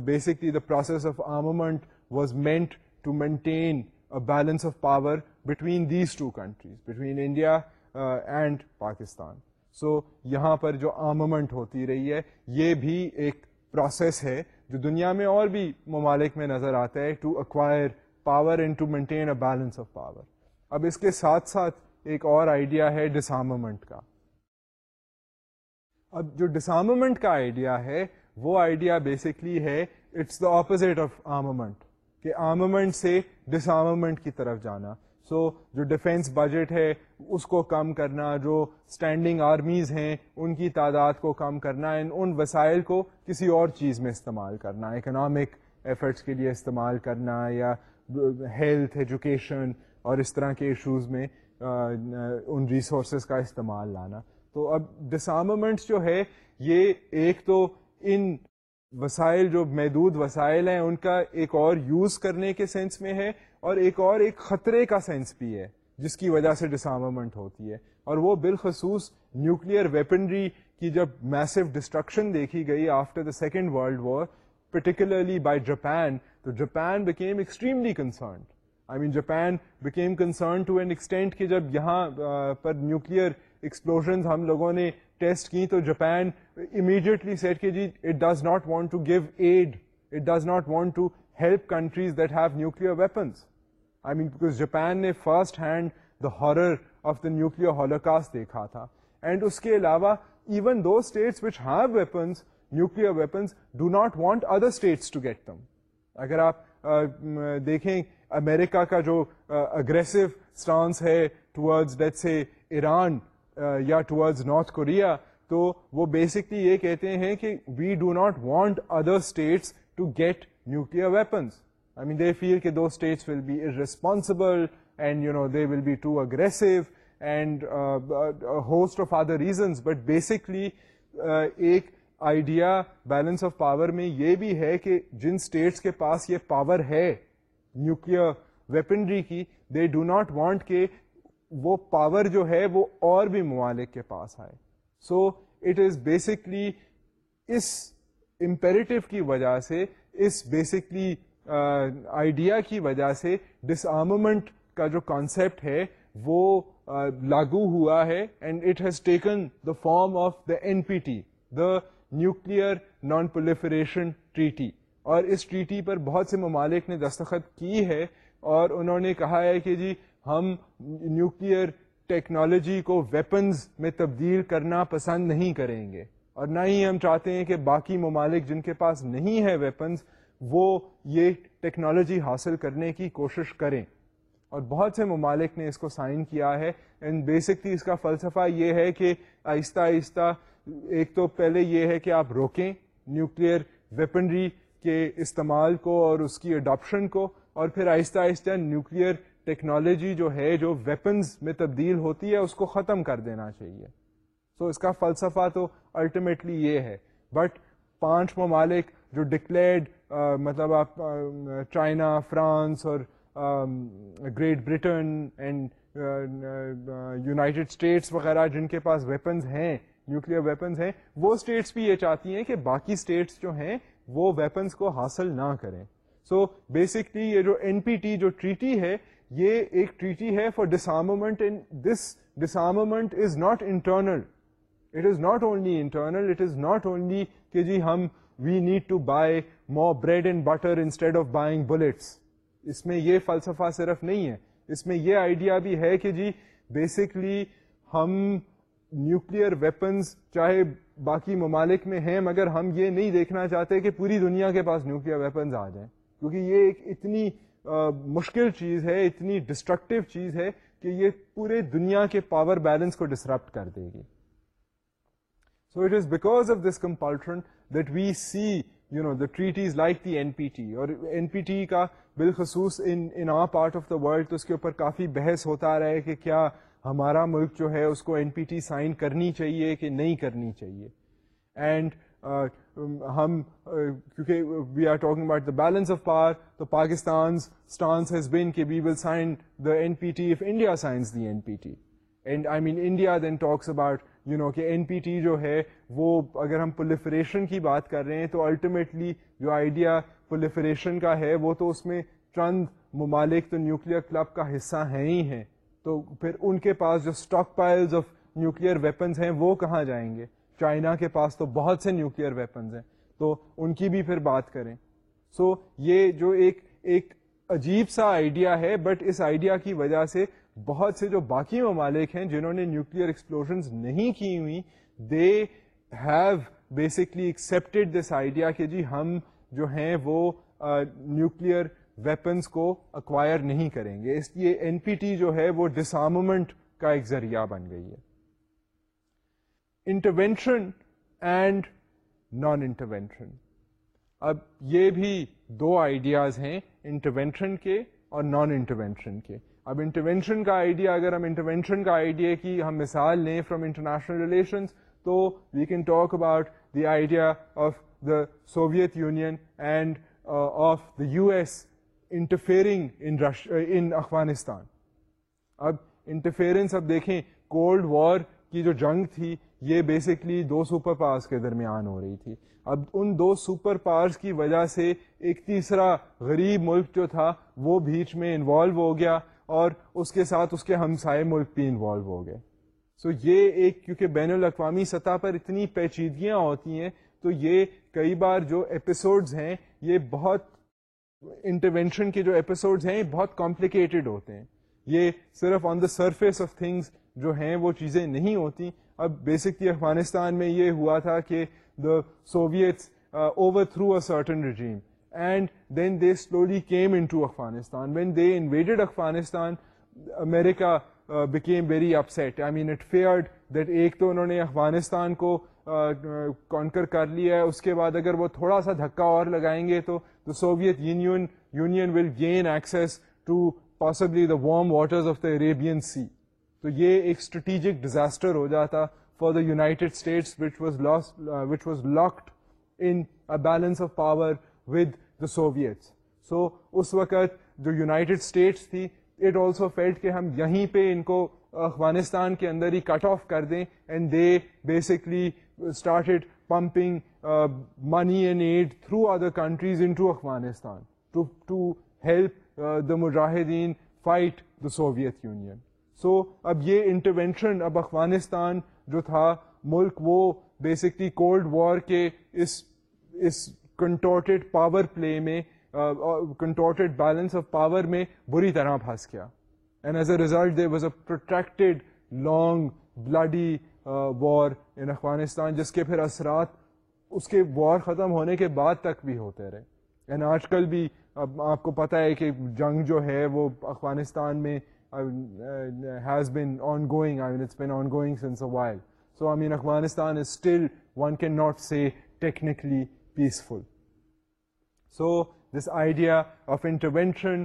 basically the process of armament was meant to maintain balance of power between these two countries between India and Pakistan so یہاں پر جو آمومنٹ ہوتی رہی ہے یہ بھی ایک پروسیس ہے جو دنیا میں اور بھی ممالک میں نظر آتا ہے to acquire power and to maintain a balance of power اب اس کے ساتھ ساتھ ایک اور آئیڈیا ہے ڈسامومنٹ کا اب جو ڈسامومنٹ کا آئیڈیا ہے وہ آئیڈیا بیسکلی ہے it's the opposite of armament کہ آمومنٹ سے ڈسامومنٹ کی طرف جانا سو so, جو ڈیفینس بجٹ ہے اس کو کم کرنا جو اسٹینڈنگ آرمیز ہیں ان کی تعداد کو کم کرنا ان وسائل کو کسی اور چیز میں استعمال کرنا اکنامک ایفرٹس کے لیے استعمال کرنا یا ہیلتھ ایجوکیشن اور اس طرح کے ایشوز میں ان ریسورسز کا استعمال لانا تو اب ڈسامومنٹس جو ہے یہ ایک تو ان وسائل جو محدود وسائل ہیں ان کا ایک اور یوز کرنے کے سینس میں ہے اور ایک اور ایک خطرے کا سینس بھی ہے جس کی وجہ سے ڈسامومنٹ ہوتی ہے اور وہ بالخصوص نیوکلیر ویپنری کی جب میسو ڈسٹرکشن دیکھی گئی after the Second World War particularly by Japan تو Japan became extremely concerned I mean Japan became concern to an extent کہ جب یہاں پر نیوکلیر ایکسپلوژنز ہم لوگوں نے ٹیسٹ کی تو جاپان امیڈیٹلی سیٹ کہ جی it does not want to give aid it does not want to help countries that have nuclear weapons I mean because Japan نے first hand the horror of the nuclear دیکھا تھا and اس کے علاوہ even though states which nuclear weapons do not want other states to get them اگر آپ دیکھیں امریکہ کا جو اگریسو اسٹانس ہے ڈیٹ سے ایران یا ٹورڈز نارتھ کوریا تو وہ بیسکلی یہ کہتے ہیں کہ we do not want other states to get nuclear weapons mean they feel کے those states will be responsible and you know they will be too aggressive and host of other reasons but basically ایک idea balance of power میں یہ بھی ہے کہ جن status کے پاس یہ پاور ہے نیوکل ویپنری کی دے ڈو ناٹ وانٹ کہ وہ پاور جو ہے وہ اور بھی ممالک کے پاس آئے سو اٹ از بیسکلی اس امپیریٹیو کی وجہ سے اس بیسکلی آئیڈیا کی وجہ سے ڈس آمومنٹ کا جو کانسیپٹ ہے وہ لاگو ہوا ہے and it has taken the form of the N P T the Nuclear Non Proliferation Treaty اور اس ٹریٹی پر بہت سے ممالک نے دستخط کی ہے اور انہوں نے کہا ہے کہ جی ہم نیوکلیئر ٹیکنالوجی کو ویپنز میں تبدیل کرنا پسند نہیں کریں گے اور نہ ہی ہم چاہتے ہیں کہ باقی ممالک جن کے پاس نہیں ہے ویپنز وہ یہ ٹیکنالوجی حاصل کرنے کی کوشش کریں اور بہت سے ممالک نے اس کو سائن کیا ہے اینڈ بیسکلی اس کا فلسفہ یہ ہے کہ آہستہ آہستہ ایک تو پہلے یہ ہے کہ آپ روکیں نیوکلیئر ویپنری کے استعمال کو اور اس کی اڈاپشن کو اور پھر آہستہ آہستہ نیوکلیئر ٹیکنالوجی جو ہے جو ویپنز میں تبدیل ہوتی ہے اس کو ختم کر دینا چاہیے سو so اس کا فلسفہ تو الٹیمیٹلی یہ ہے بٹ پانچ ممالک جو ڈکلیئرڈ مطلب آپ چائنا فرانس اور Great Britain and United States وغیرہ جن کے پاس ویپنز ہیں نیوکلیر ویپنز ہیں وہ اسٹیٹس بھی یہ چاہتی ہیں کہ باقی اسٹیٹس جو ہیں وہ ویپنز کو حاصل نہ کریں سو بیسکلی یہ جو این پی ٹی جو ٹریٹی ہے یہ ایک ٹریٹی ہے for disarmament in this disarmament is not internal it is not only internal it is not only کہ جی ہم we need to buy bread and butter instead of buying bullets اس میں یہ فلسفہ صرف نہیں ہے اس میں یہ آئیڈیا بھی ہے کہ جی بیسکلی ہم نیوکلیر ویپنز چاہے باقی ممالک میں ہیں مگر ہم یہ نہیں دیکھنا چاہتے کہ پوری دنیا کے پاس نیوکلیر ویپنز آ جائیں کیونکہ یہ ایک اتنی مشکل چیز ہے اتنی ڈسٹرکٹیو چیز ہے کہ یہ پورے دنیا کے پاور بیلنس کو ڈسرپٹ کر دے گی so it is because of this that we see you know the treaty like the N P T اور این پی ٹی کا بالخصوص in part of the world تو اس کے اوپر کافی بحث ہوتا آ رہا ہے کہ کیا ہمارا ملک جو ہے اس کو این پی ٹی سائن کرنی چاہیے کہ نہیں کرنی چاہیے اینڈ uh, ہم uh, کیونکہ we are talking about the balance of power تو پاکستان اسٹانس ہیز بین کہ we will sign the N P T if India signs the N P T and I mean India then talks about you know کہ N P T جو ہے وہ اگر ہم proliferation کی بات کر رہے ہیں تو الٹیمیٹلی جو آئیڈیا پولیفریشن کا ہے وہ تو اس میں چند ممالک تو نیوکلیر کلب کا حصہ ہیں ہی ہیں تو پھر ان کے پاس جو stockpiles of nuclear weapons ہیں وہ کہاں جائیں گے چائنا کے پاس تو بہت سے نیوکلیر ویپنز ہیں تو ان کی بھی پھر بات کریں سو so, یہ جو ایک ایک عجیب سا آئیڈیا ہے بٹ اس آئیڈیا کی وجہ سے بہت سے جو باقی ممالک ہیں جنہوں نے نیوکل ایکسپلوژ نہیں کی ہوئی they have basically accepted this idea کہ جی ہم جو ہیں وہ نیوکل ویپنس کو اکوائر نہیں کریں گے اس لیے این پی ٹی جو ہے وہ ڈسارمومنٹ کا ایک ذریعہ بن گئی ہے انٹروینشن اینڈ نان انٹروینشن اب یہ بھی دو آئیڈیاز ہیں انٹروینشن کے اور نان انٹروینشن کے اب انٹروینشن کا آئیڈیا اگر ہم انٹروینشن کا آئیڈیا کی ہم مثال لیں فرام انٹرنیشنل ریلیشنس تو we can talk about the idea of the Soviet Union and of the U S interfering in Afghanistan اب انٹرفیئرنس اب دیکھیں کولڈ وار کی جو جنگ تھی یہ بیسکلی دو سپر پاورس کے درمیان ہو رہی تھی اب ان دو سپر پاورس کی وجہ سے ایک تیسرا غریب ملک جو تھا وہ بیچ میں انوالو ہو گیا اور اس کے ساتھ اس کے ہمسائے ملک بھی انوالو ہو گئے سو so یہ ایک کیونکہ بین الاقوامی سطح پر اتنی پیچیدگیاں ہوتی ہیں تو یہ کئی بار جو ایپیسوڈز ہیں یہ بہت انٹروینشن کے جو ایپیسوڈز ہیں بہت کمپلیکیٹڈ ہوتے ہیں یہ صرف on the surface of things جو ہیں وہ چیزیں نہیں ہوتی اب بیسکلی افغانستان میں یہ ہوا تھا کہ the Soviets overthrow a certain regime and then they slowly came into Afghanistan when they indeed Afghanistan America became very upset ایک تو انہوں نے افغانستان کو کانکر کر لیا ہے اس کے بعد اگر وہ تھوڑا سا دھکا اور لگائیں گے تو the Soviet Union Union will gain access to possibly the warm waters of the Arabian Sea تو یہ ایک اسٹریٹجک ڈیزاسٹر ہو جاتا for the United States which was lost which was locked in balance of power with the Soviets so اس وقت جو United States تھی it also felt کہ ہم یہیں پہ ان کو افغانستان کے اندر ہی کٹ آف کر دیں and they basically aid pumping money and aid through other countries into Afghanistan مجاہدین fight the Soviet Union so اب یہ انٹروینشن اب افغانستان جو تھا ملک وہ بیسکلی کولڈ وار کے اس اس کنٹورٹیڈ پاور پلے میں کنٹورٹیڈ بیلنس آف پاور میں بری طرح پھنس گیا and as a result there was a protracted long bloody war in Afghanistan جس کے پھر اثرات اس کے وار ختم ہونے کے بعد تک بھی ہوتے رہے اینڈ آج کل بھی اب آپ کو پتہ ہے کہ جنگ جو ہے وہ افغانستان میں has been ongoing I mean it's been ongoing since a while so I mean Afghanistan is still one can not say technically so this idea of intervention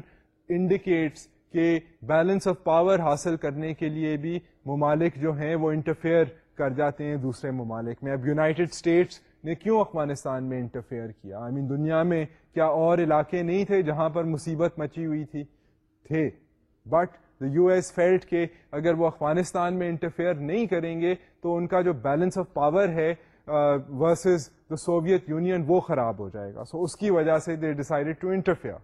indicates کہ بیلنس آف پاور حاصل کرنے کے لیے بھی ممالک جو ہیں وہ انٹرفیئر کر جاتے ہیں دوسرے ممالک میں اب یونائٹڈ اسٹیٹس نے کیوں افغانستان میں انٹرفیئر کیا آئی I مین mean, دنیا میں کیا اور علاقے نہیں تھے جہاں پر مصیبت مچی ہوئی تھی تھے but the U S felt کے اگر وہ افغانستان میں انٹرفیئر نہیں کریں گے تو ان کا جو بیلنس آف پاور ہے ورسز دا سوویت یونین وہ خراب ہو جائے گا سو so, اس کی وجہ سے دے ٹو انٹرفیئر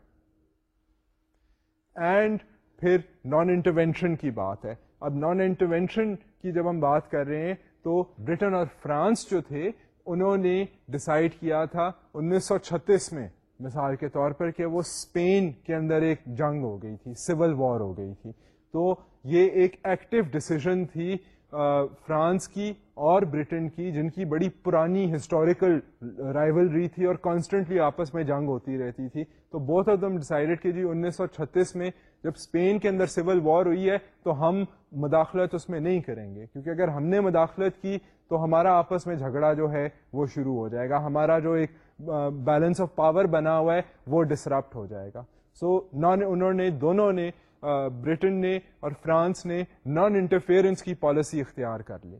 اینڈ پھر نان انٹروینشن کی بات ہے اب نان انٹروینشن کی جب ہم بات کر رہے ہیں تو برٹن اور فرانس جو تھے انہوں نے ڈسائڈ کیا تھا انیس سو چھتیس میں مثال کے طور پر کہ وہ اسپین کے اندر ایک جنگ ہو گئی تھی سول وار ہو گئی تھی تو یہ ایک ایکٹیو ڈسیزن تھی فرانس کی اور برٹن کی جن کی بڑی پرانی ہسٹوریکل رائول تھی اور کانسٹنٹلی آپس میں جنگ ہوتی رہتی تھی تو بہت اب ہم انیس سو چھتیس میں جب اسپین کے اندر سول وار ہوئی ہے تو ہم مداخلت اس میں نہیں کریں گے کیونکہ اگر ہم نے مداخلت کی تو ہمارا آپس میں جھگڑا جو ہے وہ شروع ہو جائے گا ہمارا جو ایک بیلنس آف پاور بنا ہوا ہے وہ ڈسرپٹ ہو جائے گا سو so, انہوں نے دونوں نے برٹن نے اور فرانس نے نان انٹرفیئرنس کی پالیسی اختیار کر لی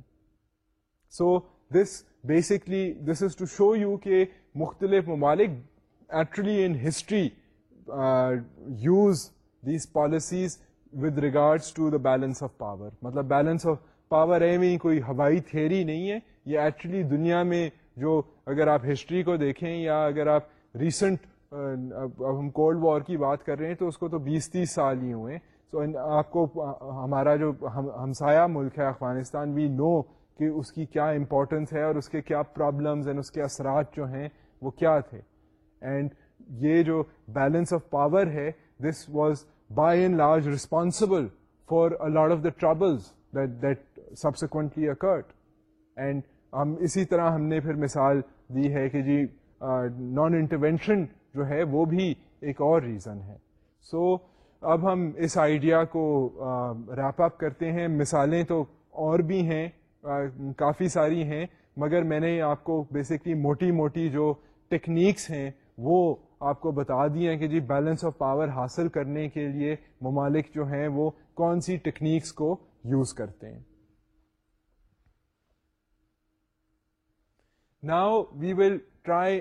so this basically this is to show you کہ مختلف ممالک actually in history use these policies with regards to the balance of power مطلب بیلنس آف پاور میں کوئی ہوائی تھیری نہیں ہے یہ ایکچولی دنیا میں جو اگر آپ ہسٹری کو دیکھیں یا اگر آپ ریسنٹ اب اب ہم کولڈ وار کی بات کر رہے ہیں تو اس کو تو بیس تیس سال ہی ہوئے سو آپ کو ہمارا جو ہمسایہ ملک ہے افغانستان وی نو کہ اس کی کیا امپورٹنس ہے اور اس کے کیا پرابلمز اینڈ اس کے اثرات جو ہیں وہ کیا تھے اینڈ یہ جو بیلنس آف پاور ہے this was by and large responsible for lot of the troubles that subsequently occurred and ہم اسی طرح ہم نے پھر مثال دی ہے کہ جی نان انٹروینشن جو ہے وہ بھی ایک اور ریزن ہے سو so, اب ہم اس آئیڈیا کو ریپ اپ کرتے ہیں مثالیں تو اور بھی ہیں کافی ساری ہیں مگر میں نے آپ کو بیسکلی موٹی موٹی جو ٹیکنیکس ہیں وہ آپ کو بتا دی ہیں کہ جی بیلنس آف پاور حاصل کرنے کے لیے ممالک جو ہیں وہ کون سی ٹیکنیکس کو یوز کرتے ہیں now we will try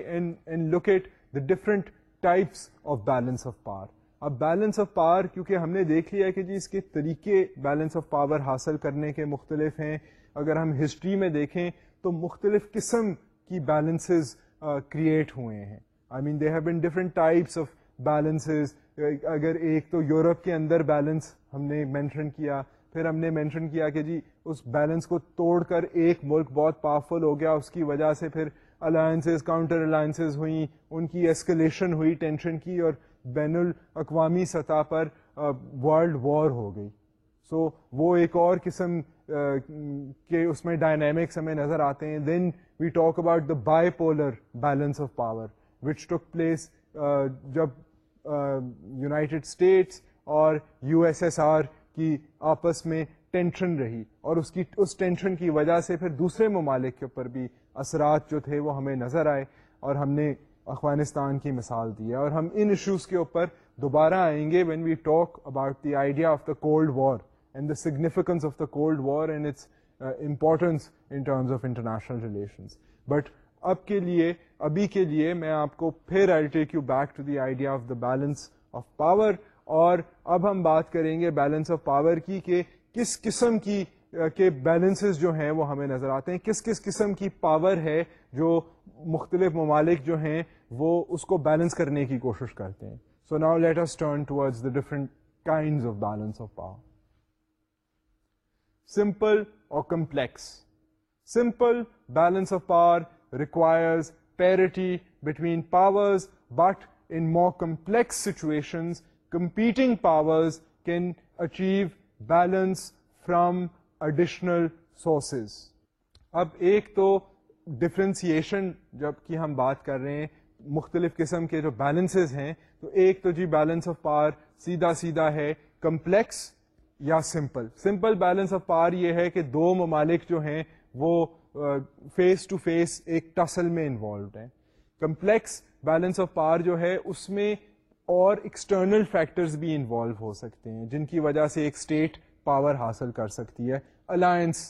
look at different types of balance of power اب بیلنس آف پاور کیونکہ ہم نے دیکھ لیا ہے کہ جی اس کے طریقے بیلنس آف پاور حاصل کرنے کے مختلف ہیں اگر ہم ہسٹری میں دیکھیں تو مختلف قسم کی بیلنسز کریٹ ہوئے ہیں I mean they have been different types of balances اگر ایک تو یورپ کے اندر بیلنس ہم نے مینشن کیا پھر ہم نے مینشن کیا کہ جی اس بیلنس کو توڑ کر ایک ملک بہت پاورفل ہو گیا اس کی وجہ سے پھر الائنسز کاؤنٹر الائنسز ہوئیں ان کی ایسکلیشن ہوئی ٹینشن کی اور بین الاقوامی سطح پر ورلڈ وار ہو گئی سو وہ ایک اور قسم کے اس میں ڈائنامکس ہمیں نظر آتے ہیں then we talk about the bipolar balance of power which took place جب یونائٹیڈ اسٹیٹس اور یو ایس ایس آر کی آپس میں ٹینشن رہی اور اس کی اس ٹینشن کی وجہ سے پھر دوسرے ممالک کے اوپر بھی اثرات جو تھے وہ ہمیں نظر آئے اور ہم نے افغانستان کی مثال دی ہے اور ہم ان ایشوز کے اوپر دوبارہ آئیں گے when we talk about the idea of the Cold War and the significance of the Cold War and its importance in terms of international relations but اب کے لیے ابھی کے لیے میں آپ کو پھر I take you back to the idea of the balance of power اور اب ہم بات کریں گے بیلنس آف پاور کی کہ کس قسم کی کے بیلنسز جو ہیں وہ ہمیں نظر آتے ہیں کس کس قسم کی پاور ہے جو مختلف ممالک جو ہیں وہ اس کو بیلنس کرنے کی کوشش کرتے ہیں so now let's turn towards kind of balance of power simple اور complex simple balance of power requires parity between powers but in more complex situation competing powers can achieve balance from additional sources اب ایک تو differentiation جب کی ہم بات کر رہے ہیں مختلف قسم کے جو بیلنسز ہیں تو ایک تو جی بیلنس آف پاور سیدھا سیدھا ہے کمپلیکس یا simple simple balance of power یہ ہے کہ دو ممالک جو ہیں وہ فیس ٹو فیس ایک ٹسل میں انوالوڈ ہیں کمپلیکس بیلنس آف پاور جو ہے اس میں اور ایکسٹرنل فیکٹرز بھی انوالو ہو سکتے ہیں جن کی وجہ سے ایک اسٹیٹ پاور حاصل کر سکتی ہے الائنس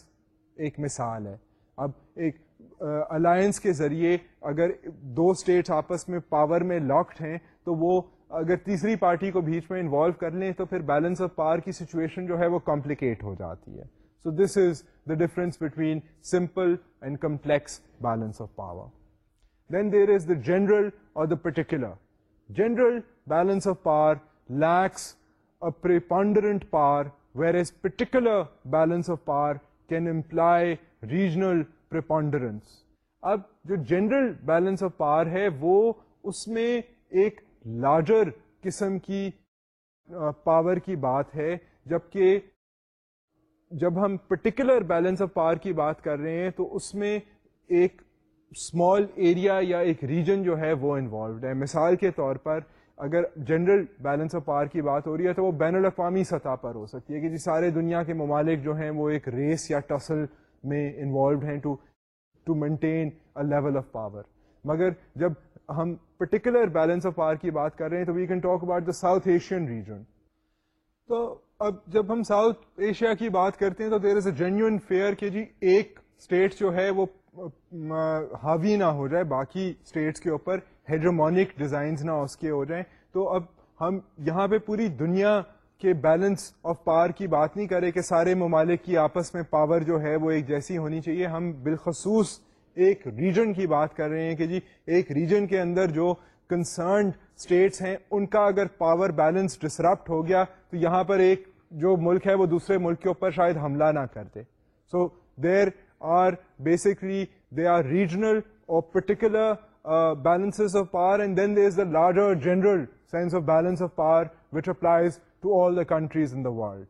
ایک مثال ہے اب ایک الائنس کے ذریعے اگر دو اسٹیٹ آپس میں پاور میں لاکڈ ہیں تو وہ اگر تیسری پارٹی کو بیچ میں انوالو کر لیں تو پھر بیلنس آف پاور کی سچویشن جو ہے وہ کمپلیکیٹ ہو جاتی ہے so this is the difference between simple and complex balance of power then there is the general or the particular general balance of power lacks power اب جو general balance of power ہے وہ اس میں ایک larger قسم کی power کی بات ہے جبکہ جب ہم پرٹیکولر بیلنس آف پاور کی بات کر رہے ہیں تو اس میں ایک اسمال ایریا یا ایک ریجن جو ہے وہ انوالوڈ ہے مثال کے طور پر اگر جنرل بیلنس آف پاور کی بات ہو رہی ہے تو وہ بین الاقوامی سطح پر ہو سکتی ہے کہ جی سارے دنیا کے ممالک جو ہیں وہ ایک ریس یا ٹسل میں انوالوڈ ہیں to to maintain a level of power مگر جب ہم پرٹیکولر بیلنس آف پاور کی بات کر رہے ہیں تو we can talk about the South Asian region تو اب جب ہم ساؤتھ ایشیا کی بات کرتے ہیں تو دیر از اے جینیون فیئر کہ جی ایک اسٹیٹ جو ہے وہ حاوی نہ ہو جائے باقی اسٹیٹس کے اوپر ہیڈرومونک ڈیزائنز نہ اس کے ہو جائیں تو اب ہم یہاں پہ پوری دنیا کے بیلنس آف پاور کی بات نہیں کرے کہ سارے ممالک کی آپس میں پاور جو ہے وہ ایک جیسی ہونی چاہیے ہم بالخصوص ایک ریجن کی بات کر رہے ہیں کہ جی ایک ریجن کے اندر جو کنسرنڈ اسٹیٹس ہیں ان کا اگر پاور بیلنس ڈسرپٹ ہو گیا تو یہاں پر ایک جو ملک ہے وہ دوسرے ملک کے اوپر شاید حملہ نہ کر دے so there are basically, they are regional or particular uh, balances of power, and then there's the larger general sense of balance of power which applies to all the countries in the world.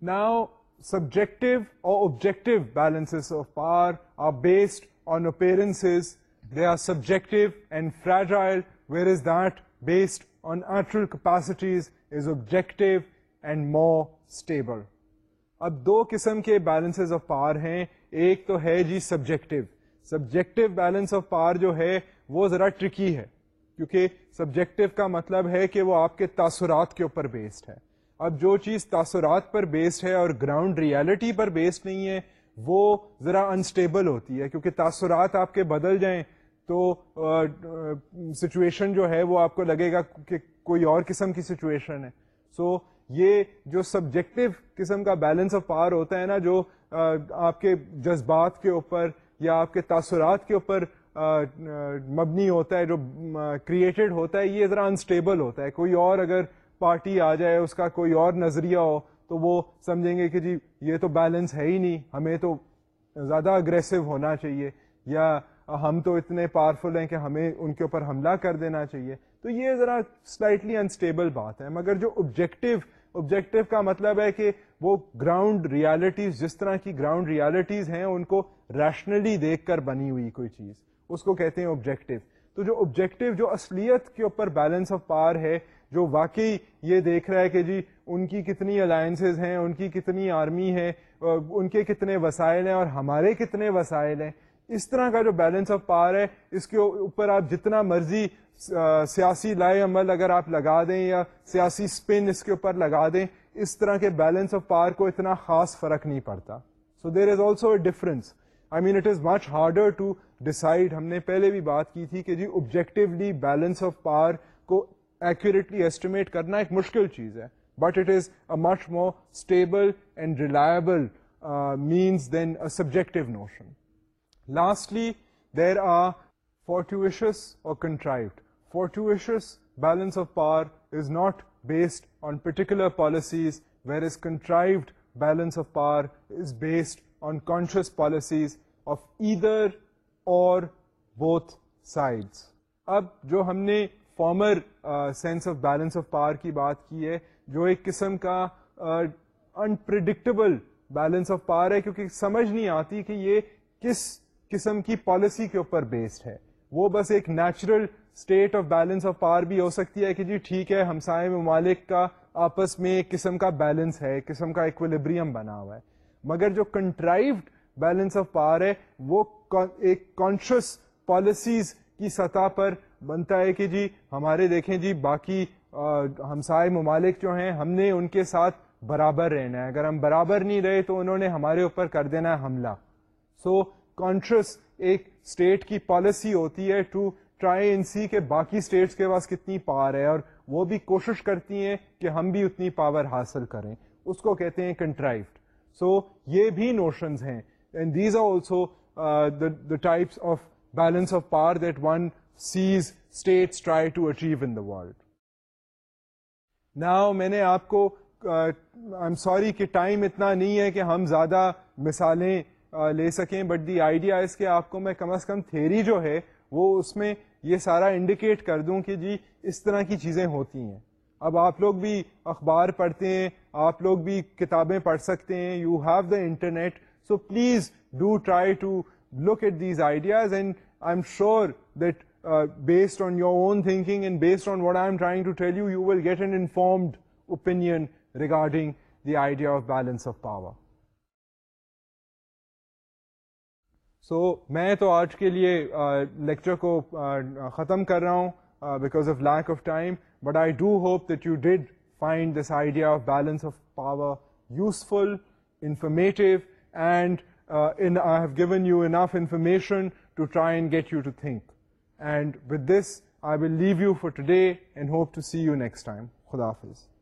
Now, subjective or objective balances of power are based on appearances. They are subjective and fragile, whereas that based on actual capacities is objective and more stable. اب دو قسم کے balance of power ہیں ایک تو ہے جی subjective subjective balance of power جو ہے وہ ذرا ٹرکی ہے کیونکہ سبجیکٹو کا مطلب ہے کہ وہ آپ کے تاثرات کے اوپر بیسڈ ہے اب جو چیز تاثرات پر بیسڈ ہے اور گراؤنڈ ریالٹی پر بیسڈ نہیں ہے وہ ذرا انسٹیبل ہوتی ہے کیونکہ تاثرات آپ کے بدل جائیں تو سچویشن جو ہے وہ آپ کو لگے گا کہ کوئی اور قسم کی سچویشن ہے سو یہ جو سبجیکٹو قسم کا بیلنس آف پاور ہوتا ہے نا جو آپ کے جذبات کے اوپر یا آپ کے تاثرات کے اوپر مبنی ہوتا ہے جو کریٹڈ ہوتا ہے یہ ذرا انسٹیبل ہوتا ہے کوئی اور اگر پارٹی آ جائے اس کا کوئی اور نظریہ ہو تو وہ سمجھیں گے کہ جی یہ تو بیلنس ہے ہی نہیں ہمیں تو زیادہ اگریسو ہونا چاہیے یا ہم تو اتنے پاورفل ہیں کہ ہمیں ان کے اوپر حملہ کر دینا چاہیے تو یہ ذرا سلائٹلی انسٹیبل بات ہے مگر جو آبجیکٹیو آبجیکٹو کا مطلب ہے کہ وہ گراؤنڈ ریالٹیز جس طرح کی گراؤنڈ ریالٹیز ہیں ان کو کو ریشنلی دیکھ کر بنی ہوئی کوئی چیز اس کہتے ہیں آبجیکٹو تو جو آبجیکٹو جو اصلیت کے اوپر بیلنس آف پاور ہے جو واقعی یہ دیکھ رہا ہے کہ جی ان کی کتنی الائنسز ہیں ان کی کتنی آرمی ہے ان کے کتنے وسائل ہیں اور ہمارے کتنے وسائل ہیں اس طرح کا جو بیلنس آف پاور ہے اس کے اوپر آپ جتنا مرضی سیاسی لائے عمل اگر آپ لگا دیں یا سیاسی اسپن اس کے اوپر لگا دیں اس طرح کے بیلنس آف پاور کو اتنا خاص فرق نہیں پڑتا so there is also a difference I mean it is much harder to decide ہم نے پہلے بھی بات کی تھی کہ جی آبجیکٹولی بیلنس آف پاور کو ایکوریٹلی ایسٹیمیٹ کرنا ایک مشکل چیز ہے but it is a much more stable and reliable means then a subjective notion lastly there are fortuitous or contrived fortuitous balance of power is not based on particular policies, whereas contrived balance of power is based on conscious policies of either or both sides. اب جو ہم نے former sense of balance of power کی بات کی ہے جو ایک قسم کا انپرڈکٹیبل بیلنس آف پاور ہے کیونکہ سمجھ نہیں آتی کہ یہ کس قسم کی پالیسی کے اوپر بیسڈ ہے وہ بس ایک natural state of balance of power بھی ہو سکتی ہے کہ جی ٹھیک ہے ہمسائے ممالک کا آپس میں ایک قسم کا بیلنس ہے ایک قسم کا ایکولیبریم بنا ہوا ہے مگر جو کنٹرائیوڈ بیلنس آف پاور ہے وہ ایک کانشیس پالیسیز کی سطح پر بنتا ہے کہ جی ہمارے دیکھیں جی باقی ہمسائے ممالک جو ہیں ہم نے ان کے ساتھ برابر رہنا ہے اگر ہم برابر نہیں رہے تو انہوں نے ہمارے اوپر کر دینا ہے حملہ سو کانشیس ایک اسٹیٹ کی پالیسی ہوتی ہے ٹو ٹرائی ان سی کہ باقی اسٹیٹس کے پاس کتنی پاور ہے اور وہ بھی کوشش کرتی ہیں کہ ہم بھی اتنی پاور حاصل کریں اس کو کہتے ہیں کنٹرائفڈ سو so, یہ بھی نوشنز ہیں and these are also the types of balance of power that one sees states try to achieve in the world now میں نے آپ کو آئی ایم سوری کہ ٹائم اتنا نہیں ہے کہ ہم زیادہ مثالیں لے سکیں بٹ دی آئیڈیا اس کے آپ کو میں کم از کم تھیری جو ہے وہ اس میں یہ سارا انڈیکیٹ کر دوں کہ جی اس طرح کی چیزیں ہوتی ہیں اب آپ لوگ بھی اخبار پڑھتے ہیں آپ لوگ بھی کتابیں پڑھ سکتے ہیں you have the internet so please do try to look at these ideas and I am sure that based on your own thinking and based on what I am trying to tell you you will get an informed opinion regarding the idea of balance of power so میں تو آج کے لیے lecture کو ختم کر رہا ہوں because of lack of time but I do hope that you did find this idea of balance of power useful informative and I have given you inf information to try and get you to think and with this I will leave you for today and hope to see you next time خدا حافظ